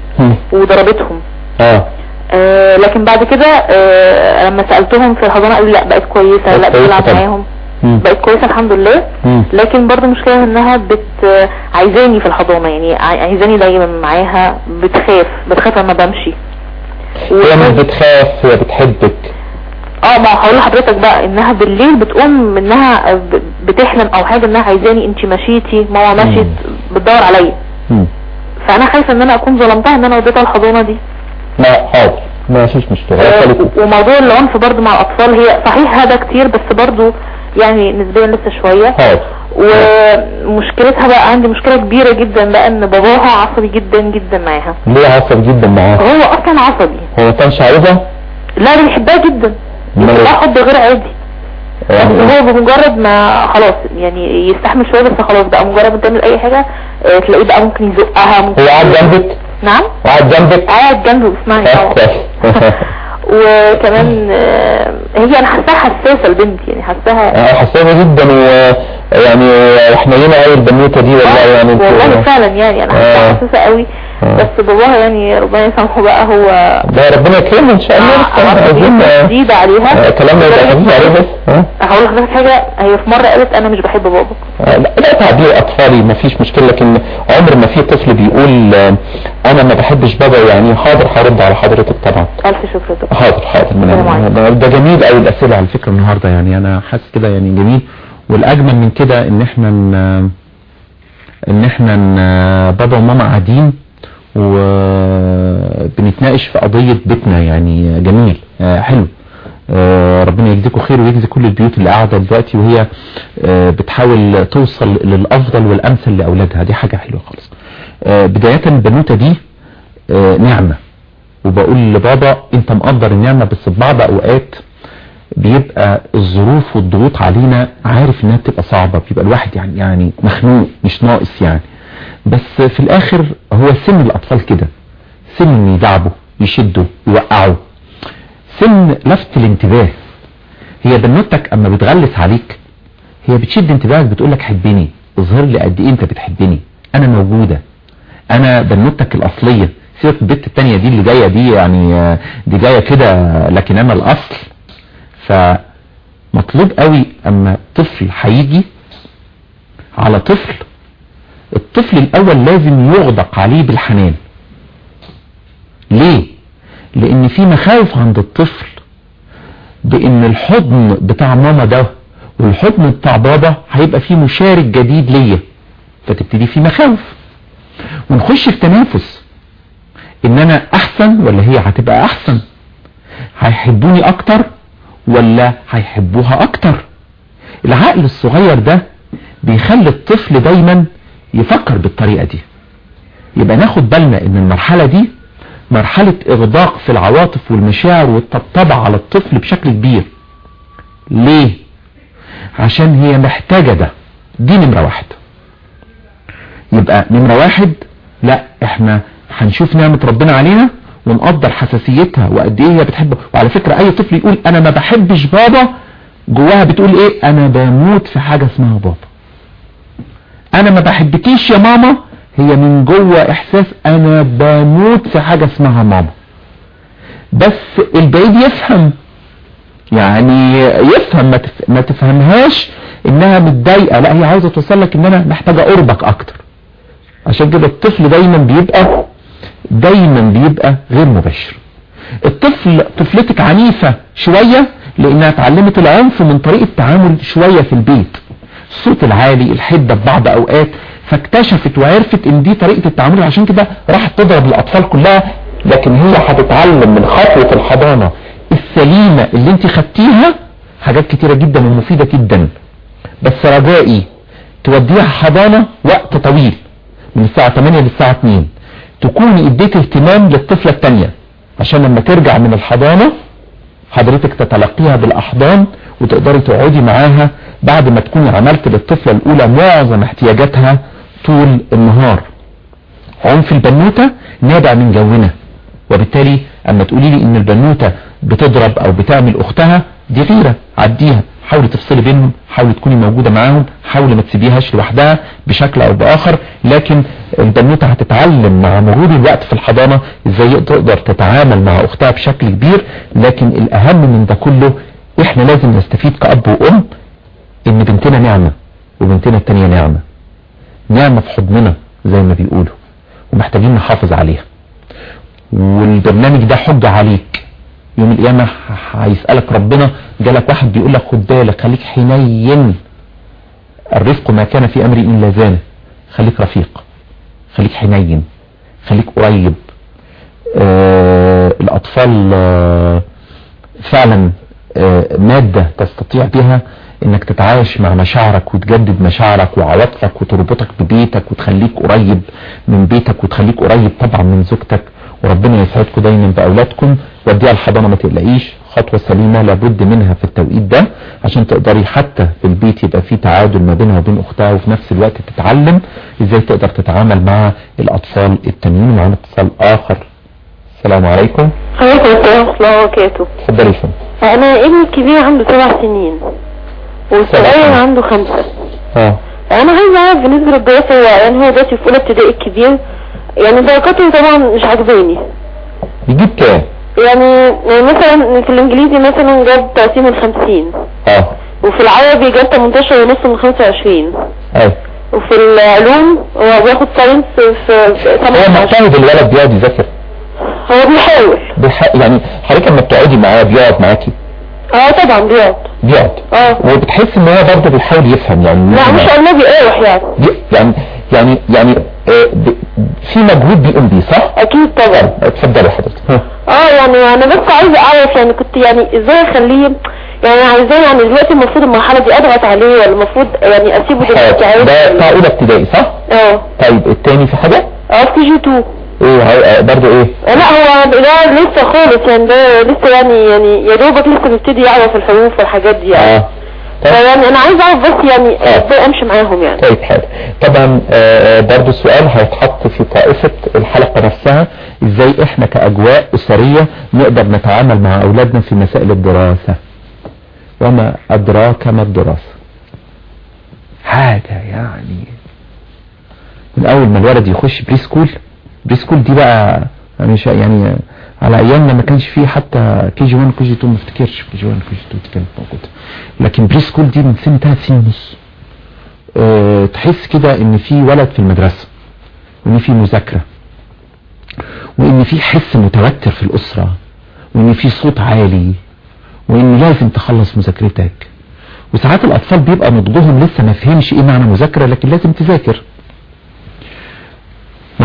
وضربتهم. آه. آه لكن بعد كده آه لما سألتهم في الحضانة قالوا لأ بقت كويسة لأ بتلعب. معاهم. بقت كويسة الحمد لله. مم. لكن برضو مشكلة إنها بت عايزاني في الحضانة يعني عاي- عايزاني دايما معاها. بتخاف بتخاف لما بمشي. هي مش بتخاف هي بتحبك. آه ما هقول لحضرتك بقى إنها بالليل بتقوم إنها بتحلم أو حاجة إنها عايزاني انت مشيتي ماما مشيت بتدور عليا. مم. فأنا خايفة إن أنا أكون ظلمتها إن أنا وديتها الحضانة دي. لا حاضر. ما فيش مشكلة. آه،. وموضوع العنف برضو مع الأطفال هي صحيح هذا كتير بس برضو يعني نسبيا لسه شوية. حاضر. ومشكلتها بقى عندي مشكلة كبيرة جدا بقى إن باباها عصبي جدا جدا معاها. ليه عصب جدا معاه هو أصلا عصبي. هو ما كانش عايزها لا بيحبها جدا؟ بيحبها حب غير عادي. يعني هو بمجرد ما خلاص يعني يستحمل شوية بس خلاص بقى مجرد ما تعمل أي حاجة آه، تلاقيه بقى ممكن يزقها ممكن هو قاعد جنبك نعم قاعد جنبك قاعد جنبه بيسمعني آه،. (laughs) وكمان آه، هي أنا حاساها حساسة البنت يعني حاساها آه حساسة جدا ويعني حنينة قوي البنوتة دي والله آه، يعني والله فعلا يعني أنا حاساها آه. حساسة قوي آه. بس باباها يعني ربنا يسامحه بقى هو ده ربنا يكرمه إن شاء الله عايزين آه، جديدة عليها آه، كلامنا يبقى خفيف عليه بس؟ هقول لحضرتك حاجة هي في مرة قالت أنا مش بحب بابا آه، لا تعبير أطفالي ما فيش مشكلة لكن عمر ما في طفل بيقول آه، أنا ما بحبش بابا يعني حاضر هرد على حضرتك طبعا ألف شكر حاضر حاضر من. ده جميل قوي الأسئلة على فكرة النهارده يعني أنا حاسس كده يعني جميل والأجمل من كده إن إحنا. إن إحنا. بابا وماما قاعدين وبنتناقش في قضية بيتنا يعني جميل آه، حلو. آه، ربنا يجزيكم خير ويجزي كل البيوت اللي قاعدة دلوقتي وهي آه، بتحاول توصل للأفضل والأمثل لأولادها. دي حاجة حلوة خالص. بداية البنوته دي نعمة. وبقول لبابا أنت مقدر النعمة بس في بعض أوقات بيبقى الظروف والضغوط علينا عارف إنها بتبقى صعبة بيبقى الواحد يعني يعني مخنوق مش ناقص يعني. بس في الآخر هو سن الأطفال كده. سن ان يدعبوا يشدوا يوقعوا. سن لفت الانتباه. هي بنوتك أما بتغلس عليك هي بتشد انتباهك بتقولك حبني اظهر لي قد إيه أنت بتحبني. أنا موجودة. أنا بنوتك الأصلية. سيبك البت التانية دي اللي جاية دي يعني دي جاية كده لكن أنا الأصل. فمطلوب قوي أما طفل هيجي على طفل الطفل الأول لازم يغدق عليه بالحنان. ليه؟ لأن في مخاوف عند الطفل بأن الحضن بتاع ماما ده والحضن بتاع بابا هيبقى فيه مشارك جديد ليا. فتبتدي في مخاوف. ونخش في تنافس. إن أنا أحسن ولا هي هتبقى أحسن؟ هيحبوني أكتر ولا هيحبوها أكتر؟ العقل الصغير ده بيخلي الطفل دايما يفكر بالطريقة دي. يبقى ناخد بالنا إن المرحلة دي مرحلة اغداق في العواطف والمشاعر والطبطبة على الطفل بشكل كبير. ليه؟ عشان هي محتاجة ده. دي نمرة واحد يبقى نمرة واحد لا إحنا هنشوف نعمة ربنا علينا ونقدر حساسيتها وقد إيه هي بتحب. وعلى فكرة أي طفل يقول أنا ما بحبش بابا جواها بتقول إيه؟ أنا بموت في حاجة اسمها بابا. أنا ما بحبكيش يا ماما. هي من جوه إحساس أنا بموت في حاجة اسمها ماما. بس البعيد يفهم. يعني يفهم ما, تف... ما تفهمهاش إنها متضايقة. لا هي عاوزة توصل لك إن أنا محتاجة قربك أكتر. عشان كده الطفل دايما بيبقى دايما بيبقى غير مباشر. الطفل طفلتك عنيفة شوية لأنها اتعلمت العنف من طريقة تعامل شوية في البيت. الصوت العالي الحدة ببعض أوقات فاكتشفت وعرفت إن دي طريقة التعامل عشان كده راحت تضرب الأطفال كلها لكن هي هتتعلم من خطوة الحضانة السليمة اللي انت خدتيها حاجات كتيرة جدا ومفيدة جدا. بس رجائي توديها حضانة وقت طويل من الساعة 8 للساعة 2 تكوني إديت اهتمام للطفلة التانية. عشان لما ترجع من الحضانة حضرتك تتلقيها بالأحضان وتقدري تقعدي معاها بعد ما تكوني عملت للطفلة الأولى معظم احتياجاتها طول النهار. عنف البنوتة نابع من جونا. وبالتالي أما تقولي لي إن البنوتة بتضرب أو بتعمل أختها دي غيرة. عديها. حاولي تفصلي بينهم حاولي تكوني موجودة معاهم حاولي ما تسيبيهاش لوحدها بشكل أو بآخر لكن البنوتة هتتعلم مع مرور الوقت في الحضانة إزاي تقدر تتعامل مع أختها بشكل كبير لكن الأهم من ده كله إحنا لازم نستفيد كأب وأم إن بنتنا نعمة وبنتنا التانية نعمة. نعمة في حضننا زي ما بيقولوا ومحتاجين نحافظ عليها. والبرنامج ده حجة عليك. يوم القيامة هيسألك ربنا جالك واحد بيقول لك خد بالك خليك حنين. الرفق ما كان في أمري إلا زانه خليك رفيق. خليك حنين. خليك قريب. آه الأطفال آه فعلا مادة تستطيع بها إنك تتعايش مع مشاعرك وتجدد مشاعرك وعواطفك وتربطك ببيتك وتخليك قريب من بيتك وتخليك قريب طبعا من زوجتك. وربنا يسعدكم دايما بأولادكم. وديها الحضانة ما تقلقيش. خطوة سليمة لابد منها في التوقيت ده عشان تقدري حتى في البيت يبقى في تعادل ما بينها وبين أختها وفي نفس الوقت تتعلم إزاي تقدر تتعامل مع الأطفال التانيين معانا اتصال آخر. السلام عليكم. عليكم السلام ورحمة الله وبركاته. اتفضلي يا أنا ابني الكبير عنده سبع سنين والصغير عنده خمسة. آه. أنا عايزة أعرف بالنسبة للدراسة يعني هو دلوقتي في أولى ابتدائي الكبير يعني درجاته طبعا مش عاجباني. بيجيب كام؟ يعني مثلا في الإنجليزي مثلا جاب تقسيم الخمسين آه. وفي العربي جاب 18 ونص من 25 أيوه وفي العلوم هو بياخد ساينس في في هو 18 معتمد الولد بيقعد يذاكر. هو بيحاول. بيح... يعني حضرتك لما بتقعدي معاه بيقعد معاكي. آه طبعا بيقعد. بيقعد. آه. وبتحس إن هو برضه بيحاول يفهم يعني. لا شاء الله بيقاوح يعني. يعني يعني يعني آه، ب- في مجهود بيقوم بيه صح؟ أكيد طبعا. اتفضلي حضرتك. آه يعني أنا بس عايزة أعرف يعني كنت يعني إزاي أخليه يعني عايزاه يعني دلوقتي المفروض المرحلة دي أضغط عليه ولا المفروض يعني أسيبه دلوقتي. عادي؟ ده بتاع أولى ابتدائي صح؟ آه. طيب التاني في حاجة؟ آه في جي 2 إيه عاي- برضو إيه؟ لا هو ده لسه خالص يعني ده لسه يعني يعني يا دوبك لسه بيبتدي يعرف الحروف والحاجات دي يعني. آه. طيب. فيعني أنا عايز أعرف بس يعني آه. إزاي أمشي معاهم يعني. طيب حلو. طبعا آه، برضو السؤال هيتحط في طائفة الحلقة نفسها إزاي إحنا كأجواء أسرية نقدر نتعامل مع أولادنا في مسائل الدراسة؟ وما أدراك ما الدراسة؟ حاجة يعني. من أول ما الولد يخش preschool preschool دي بقى يعني شا- يعني على أيامنا ما كانش فيه حتى كي جي 1 كي جي 2 ما افتكرش كي جي 1 كي جي 2 دي كانت موجودة لكن preschool دي من سن 3 سنين ونص. آه، تحس كده إن في ولد في المدرسة وإن في مذاكرة وإن في حس متوتر في الأسرة وإن في صوت عالي وإن لازم تخلص مذاكرتك. وساعات الأطفال بيبقى نضجهم لسه ما فهمش إيه معنى مذاكرة لكن لازم تذاكر.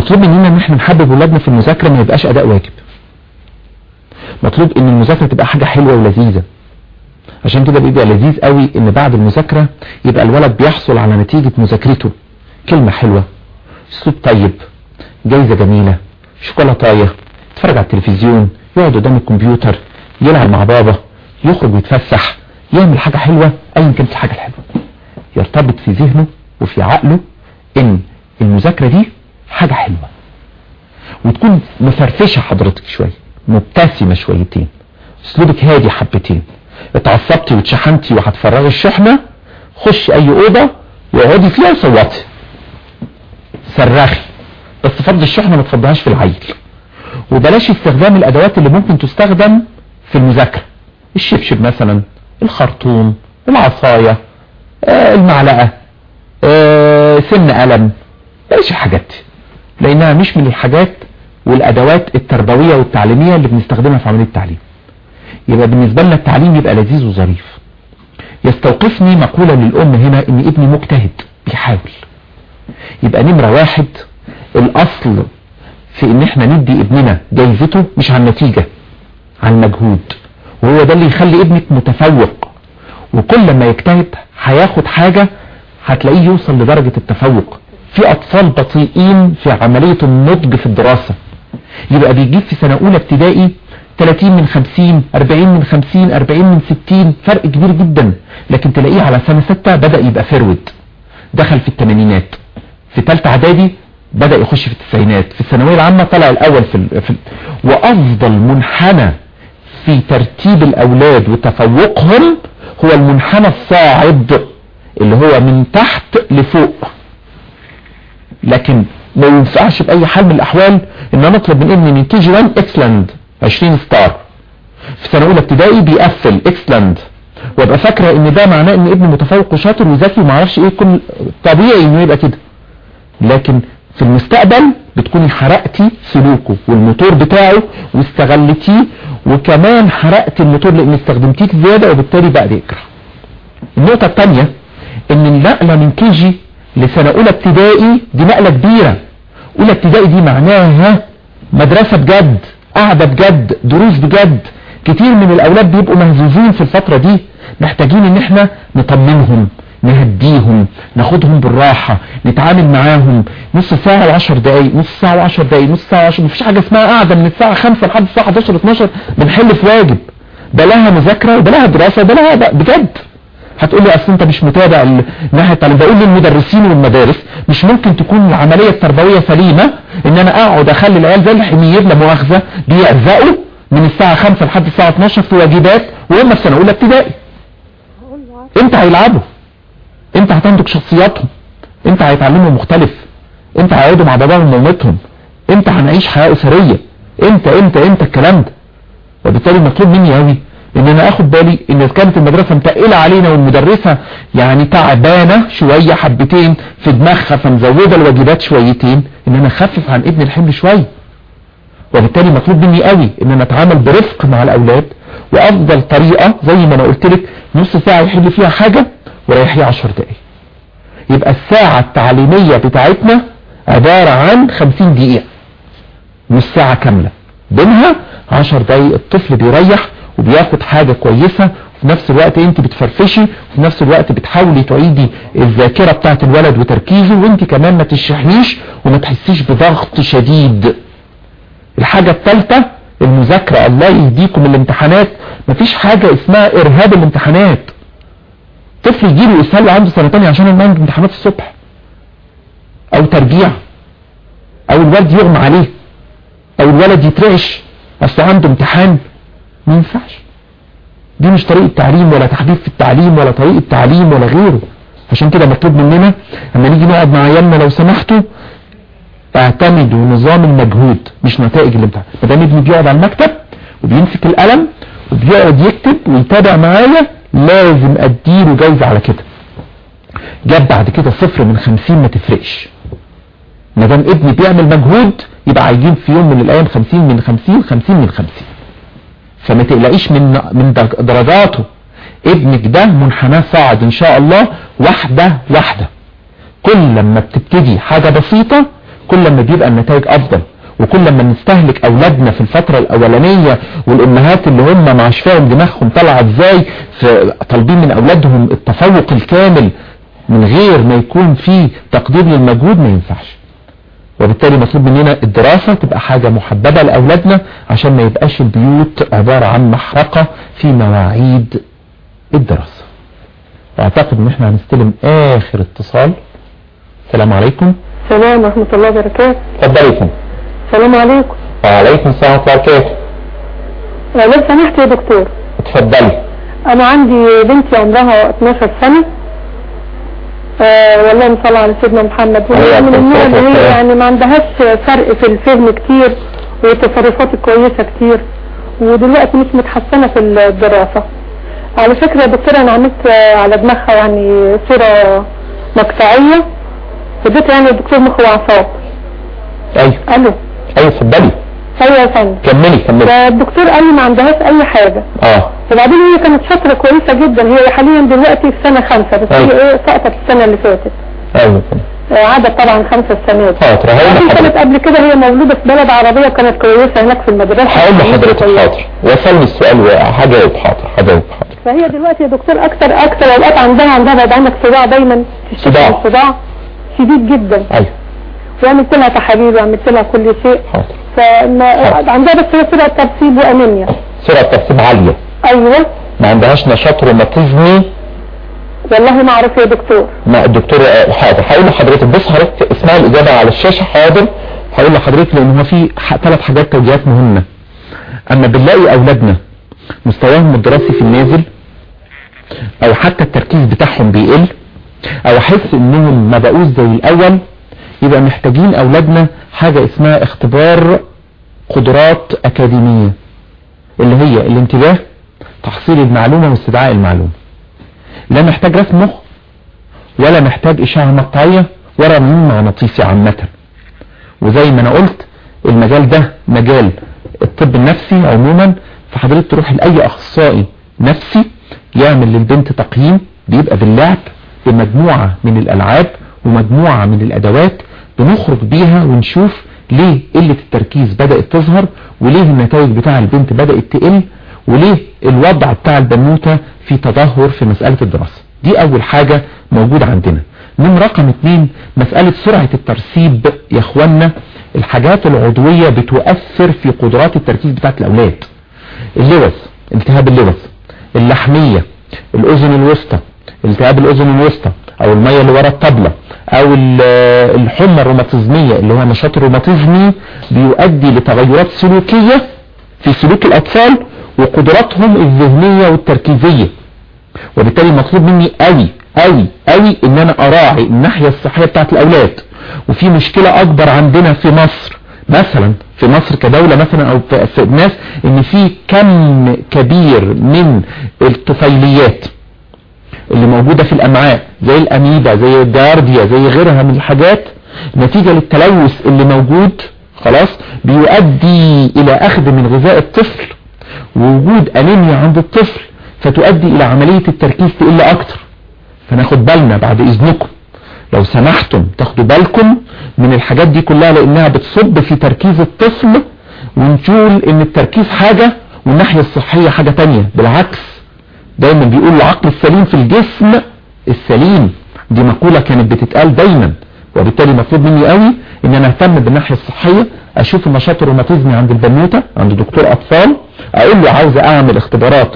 مطلوب مننا إن إحنا نحبب ولادنا في المذاكرة ما يبقاش أداء واجب. مطلوب إن المذاكرة تبقى حاجة حلوة ولذيذة. عشان كده بيبقى لذيذ قوي إن بعد المذاكرة يبقى الولد بيحصل على نتيجة مذاكرته. كلمة حلوة. أسلوب طيب. جايزة جميلة. شوكولاتاية. يتفرج على التلفزيون. يقعد قدام الكمبيوتر. يلعب مع بابا. يخرج ويتفسح. يعمل حاجة حلوة. ايا كانت الحاجة الحلوة. يرتبط في ذهنه وفي عقله إن المذاكرة دي حاجة حلوة. وتكون مفرفشة حضرتك شوية مبتسمة شويتين أسلوبك هادي حبتين. اتعصبتي واتشحنتي وهتفرغي الشحنة خش أي أوضة واقعدي فيها وصوتي. صرخي. بس فضي الشحنة ما تفضيهاش في العيل. وبلاش استخدام الأدوات اللي ممكن تستخدم في المذاكرة. الشبشب مثلا الخرطوم العصاية آه المعلقة آه سن قلم بلاش الحاجات دي. لأنها مش من الحاجات والأدوات التربوية والتعليمية اللي بنستخدمها في عملية التعليم. يبقى بالنسبة لنا التعليم يبقى لذيذ وظريف. يستوقفني مقولة للأم هنا إن ابني مجتهد. بيحاول. يبقى نمرة واحد الأصل في إن إحنا ندي ابننا جايزته مش عن نتيجة عن مجهود. وهو ده اللي يخلي ابنك متفوق. وكل ما يجتهد هياخد حاجة هتلاقيه يوصل لدرجة التفوق. في أطفال بطيئين في عملية النضج في الدراسة. يبقى بيجيب في سنة أولى ابتدائي 30 من 50 40 من 50 40 من 60 فرق كبير جدا. لكن تلاقيه على سنة 6 بدأ يبقى فرود دخل في الثمانينات في ثالثه إعدادي بدأ يخش في التسعينات. في الثانوية العامة طلع الأول في. في ال... وأفضل منحنى في ترتيب الأولاد وتفوقهم هو المنحنى الصاعد اللي هو من تحت لفوق. لكن ما ينفعش بأي حال من الأحوال إن أنا أطلب من ابني من KG 1 excellent 20 star. في سنة أولى ابتدائي بيقفل excellent. وأبقى فاكرة إن ده معناه إن ابني متفوق وشاطر وذكي وما أعرفش إيه كل طبيعي إنه يبقى كده. لكن في المستقبل بتكوني حرقتي سلوكه والموتور بتاعه واستغلتيه وكمان حرقت الموتور لأن استخدمتيه زيادة وبالتالي بقى يكره النقطة الثانية إن النقلة من كي جي لسنة أولى ابتدائي دي نقلة كبيرة. أولى ابتدائي دي معناها مدرسة بجد قاعدة بجد دروس بجد. كتير من الأولاد بيبقوا مهزوزين في الفترة دي. محتاجين إن إحنا نطمنهم نهديهم ناخدهم بالراحة نتعامل معاهم. نص ساعة وعشر دقايق نص ساعة وعشر دقايق نص ساعة وعشر مفيش حاجة اسمها قاعدة من الساعة خمسة لحد الساعة 11 12 بنحل في واجب. بلاها مذاكرة وبلاها دراسة وبلاها بجد. هتقول لي أصل أنت مش متابع الناحية التعليم بقول للمدرسين والمدارس مش ممكن تكون العملية التربوية سليمة إن أنا أقعد أخلي العيال زي الحمير لا مؤاخذة بيعزقوا من الساعة 5 لحد الساعة 12 في واجبات وهم في سنة أولى ابتدائي. أنت هيلعبوا. أنت هتنتج شخصياتهم. أنت هيتعلموا مختلف. أنت هيقعدوا مع باباهم ومامتهم. أنت هنعيش حياة أسرية. أنت أنت أنت الكلام ده. وبالتالي مطلوب مني قوي إن أنا آخد بالي إن كانت المدرسة متقلة علينا والمدرسة يعني تعبانة شوية حبتين في دماغها فمزودة الواجبات شويتين إن أنا أخفف عن ابن الحمل شوية وبالتالي مطلوب مني قوي إن أنا أتعامل برفق مع الأولاد وأفضل طريقة زي ما أنا قلت لك نص ساعة يحل فيها حاجة وريحيه 10 دقايق. يبقى الساعة التعليمية بتاعتنا عبارة عن 50 دقيقة مش ساعة كاملة. بينها 10 دقايق الطفل بيريح وبياخد حاجة كويسة وفي نفس الوقت انت بتفرفشي وفي نفس الوقت بتحاولي تعيدي الذاكرة بتاعت الولد وتركيزه وانت كمان ما تشحنيش وما تحسيش بضغط شديد. الحاجة الثالثة المذاكرة. الله يهديكم الامتحانات. مفيش حاجة اسمها إرهاب الامتحانات. طفل يجيله اسهال عنده سنتين عشان المنهج امتحانات الصبح. أو ترجيع. أو الولد يغمى عليه. أو الولد يترعش. أصل عنده امتحان. ما ينفعش. دي مش طريقة تعليم ولا تحديث في التعليم ولا طريقة تعليم ولا غيره. عشان كده مطلوب مننا لما نيجي نقعد مع عيالنا لو سمحتوا اعتمدوا نظام المجهود مش نتائج الامتحان ما دام ابني بيقعد على المكتب وبيمسك القلم وبيقعد يكتب ويتابع معايا لازم أديله جايزة على كده. جاب بعد كده صفر من خمسين ما تفرقش. ما دام ابني بيعمل مجهود يبقى هيجيب في يوم من الأيام خمسين من خمسين خمسين من خمسين. فما تقلقيش من من درجاته. ابنك ده منحناه صاعد إن شاء الله واحدة واحدة. كل لما بتبتدي حاجة بسيطة كل لما بيبقى النتائج أفضل. وكل لما نستهلك أولادنا في الفترة الأولانية والأمهات اللي هم مع شفاهم دماغهم طالعة إزاي طالبين من أولادهم التفوق الكامل من غير ما يكون في تقدير للمجهود ما ينفعش. وبالتالي مطلوب مننا الدراسة تبقى حاجة محببة لأولادنا عشان ما يبقاش البيوت عبارة عن محرقة في مواعيد الدراسة. أعتقد إن إحنا هنستلم آخر اتصال. السلام عليكم. السلام ورحمة الله وبركاته. اتفضليكم السلام عليكم. وعليكم السلام ورحمة الله وبركاته. لو سمحت يا دكتور. اتفضلي. أنا عندي بنتي عمرها 12 سنة. آه والله صلى على سيدنا محمد. وهي من النوع اللي هي يعني ما عندهاش فرق في الفهم كتير وتصرفات كويسة كتير ودلوقتي مش متحسنة في الدراسة. على فكرة يا دكتور أنا عملت على دماغها يعني صورة مقطعية. اديتها يعني الدكتور مخ واعصاب أيوه ألو. أيوه اتفضلي. أيوه يا فندم. كملي كملي. فالدكتور قال لي ما عندهاش أي حاجة. آه. وبعدين هي كانت شاطرة كويسة جدا. هي حاليا دلوقتي في سنة خمسة بس هي أيوة. إيه سقطت السنة اللي فاتت. أيوه. آه، عدد طبعا خمسة السنة دي حاضر هقول كانت قبل كده هي مولودة في بلد عربية وكانت كويسة هناك في المدرسة. هقول لحضرتك. حاضر. وصلني السؤال وهجاوب حاضر هجاوب حاضر. فهي دلوقتي يا دكتور أكتر أكتر أوقات عندها عندها بعد عندك صداع دايما. صداع. صداع شديد جدا. أيوه. وعملت لها تحاليل وعملت لها كل شيء. حاضر. عندها بس هي سرعة ترسيب وأنيميا. سرعة ترسيب عالية. أيوه. ما عندهاش نشاط روماتيزمي. والله ما أعرف يا دكتور. ما الدكتور حاضر. هقول لحضرتك بص حضرتك اسمع الإجابة على الشاشة حاضر. هقول لحضرتك لأن هو في ثلاث حاجات توجيهات مهمة. أما بنلاقي أولادنا مستواهم الدراسي في النازل أو حتى التركيز بتاعهم بيقل أو أحس إنهم ما بقوش زي الأول يبقى محتاجين أولادنا حاجة اسمها اختبار قدرات أكاديمية اللي هي الانتباه تحصيل المعلومة واستدعاء المعلومة. لا محتاج رسم مخ ولا محتاج إشاعة مقطعية ولا رنين مغناطيسي عامة. وزي ما أنا قلت المجال ده مجال الطب النفسي عموما فحضرتك تروح لأي أخصائي نفسي يعمل للبنت تقييم بيبقى باللعب بمجموعة من الألعاب ومجموعة من الأدوات بنخرج بيها ونشوف ليه قلة التركيز بدأت تظهر وليه النتائج بتاع البنت بدأت تقل وليه الوضع بتاع البنوتة في تدهور في مسألة الدراسة. دي أول حاجة موجودة عندنا. من رقم اتنين مسألة سرعة الترسيب يا إخوانا الحاجات العضوية بتؤثر في قدرات التركيز بتاعت الأولاد. اللوز التهاب اللوز اللحمية الأذن الوسطى التهاب الأذن الوسطى أو المية اللي ورا الطبلة ال- الحمى الروماتيزمية اللي هو نشاط الروماتيزمي بيؤدي لتغيرات سلوكية في سلوك الأطفال وقدراتهم الذهنية والتركيزية. وبالتالي مطلوب مني قوي قوي قوي إن أنا أراعي الناحية الصحية بتاعت الأولاد. وفي مشكلة أكبر عندنا في مصر مثلا في مصر كدولة مثلا أو في الناس إن في كم كبير من الطفيليات. اللي موجودة في الأمعاء زي الاميبا زي الجارديا زي غيرها من الحاجات نتيجة للتلوث اللي موجود خلاص بيؤدي إلى أخذ من غذاء الطفل ووجود أنيميا عند الطفل فتؤدي إلى عملية التركيز تقل أكتر. فناخد بالنا بعد إذنكم. لو سمحتم تاخدوا بالكم من الحاجات دي كلها لأنها بتصب في تركيز الطفل ونقول إن التركيز حاجة والناحية الصحية حاجة تانية. بالعكس دايما بيقول العقل السليم في الجسم السليم. دي مقولة كانت بتتقال دايما وبالتالي مطلوب مني قوي إن أنا أهتم بالناحية الصحية أشوف النشاط الروماتيزمي عند البنوتة عند دكتور أطفال أقول له عاوز أعمل اختبارات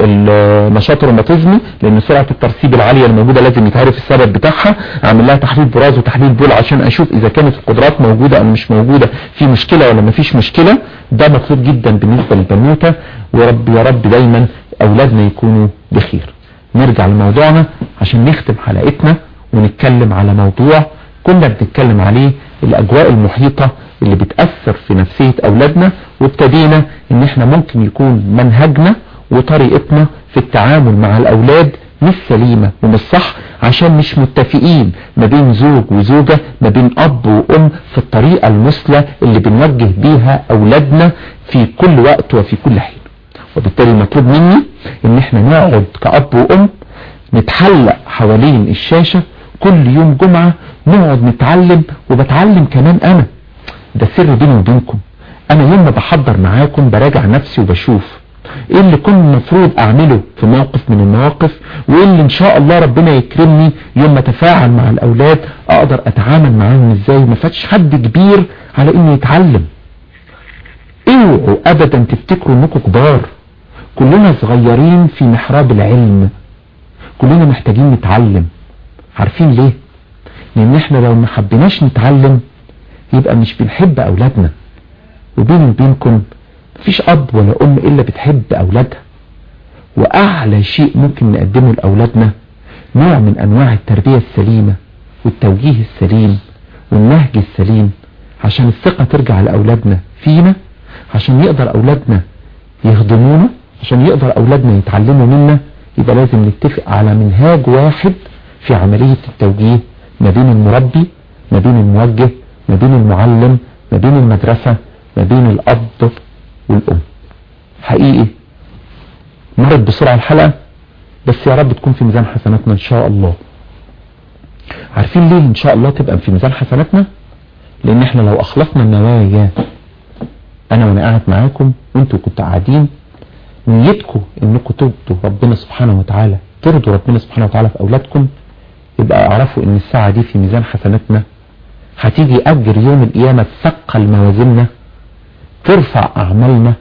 للنشاط الروماتيزمي لأن سرعة الترسيب العالية الموجودة لازم يتعرف السبب بتاعها أعمل لها تحليل براز وتحليل بول عشان أشوف إذا كانت القدرات موجودة أو مش موجودة في مشكلة ولا مفيش مشكلة. ده مطلوب جدا بالنسبة للبنوتة ورب يا رب دايما أولادنا يكونوا بخير. نرجع لموضوعنا عشان نختم حلقتنا ونتكلم على موضوع كنا بنتكلم عليه الأجواء المحيطة اللي بتأثر في نفسية أولادنا وابتدينا إن إحنا ممكن يكون منهجنا وطريقتنا في التعامل مع الأولاد مش سليمة ومش صح عشان مش متفقين ما بين زوج وزوجة ما بين أب وأم في الطريقة المثلى اللي بنوجه بيها أولادنا في كل وقت وفي كل حين. وبالتالي المطلوب مني إن إحنا نقعد كأب وأم نتحلق حوالين الشاشة كل يوم جمعة نقعد نتعلم وبتعلم كمان أنا. ده سر بيني وبينكم. أنا يوم ما بحضر معاكم براجع نفسي وبشوف إيه اللي كنت المفروض أعمله في موقف من المواقف وإيه اللي إن شاء الله ربنا يكرمني يوم ما أتفاعل مع الأولاد أقدر أتعامل معاهم إزاي. ما فاتش حد كبير على إنه يتعلم. اوعوا ابدا تفتكروا إنكم كبار. كلنا صغيرين في محراب العلم. كلنا محتاجين نتعلم. عارفين ليه؟ لأن إحنا لو ما حبيناش نتعلم يبقى مش بنحب أولادنا. وبيني وبينكم مفيش أب ولا أم إلا بتحب أولادها. وأعلى شيء ممكن نقدمه لأولادنا نوع من أنواع التربية السليمة والتوجيه السليم والنهج السليم عشان الثقة ترجع لأولادنا فينا عشان يقدر أولادنا يخدمونا عشان يقدر أولادنا يتعلموا منا يبقى لازم نتفق على منهاج واحد في عملية التوجيه ما بين المربي ما بين الموجه ما بين المعلم ما بين المدرسة ما بين الأب والأم. حقيقي مرت بسرعة الحلقة بس يا رب تكون في ميزان حسناتنا إن شاء الله. عارفين ليه إن شاء الله تبقى في ميزان حسناتنا؟ لأن إحنا لو أخلصنا النوايا أنا وأنا قاعد معاكم وأنتوا كنتوا قاعدين نيتكم إنكم ترضوا ربنا سبحانه وتعالى ترضوا ربنا سبحانه وتعالى في أولادكم يبقى اعرفوا إن الساعة دي في ميزان حسناتنا. هتيجي أجر يوم القيامة تثقل موازيننا ترفع أعمالنا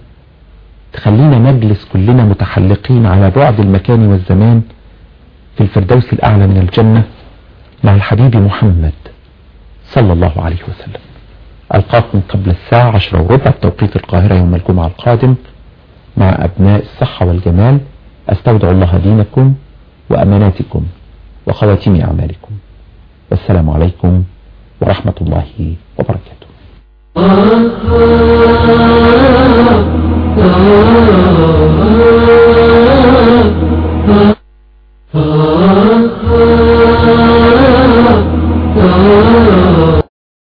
تخلينا نجلس كلنا متحلقين على بعد المكان والزمان في الفردوس الأعلى من الجنة مع الحبيب محمد صلى الله عليه وسلم. ألقاكم قبل الساعة عشرة وربع توقيت القاهرة يوم الجمعة القادم. مع أبناء الصحة والجمال أستودع الله دينكم وأماناتكم وخواتيم أعمالكم. والسلام عليكم ورحمة الله وبركاته. (laughs)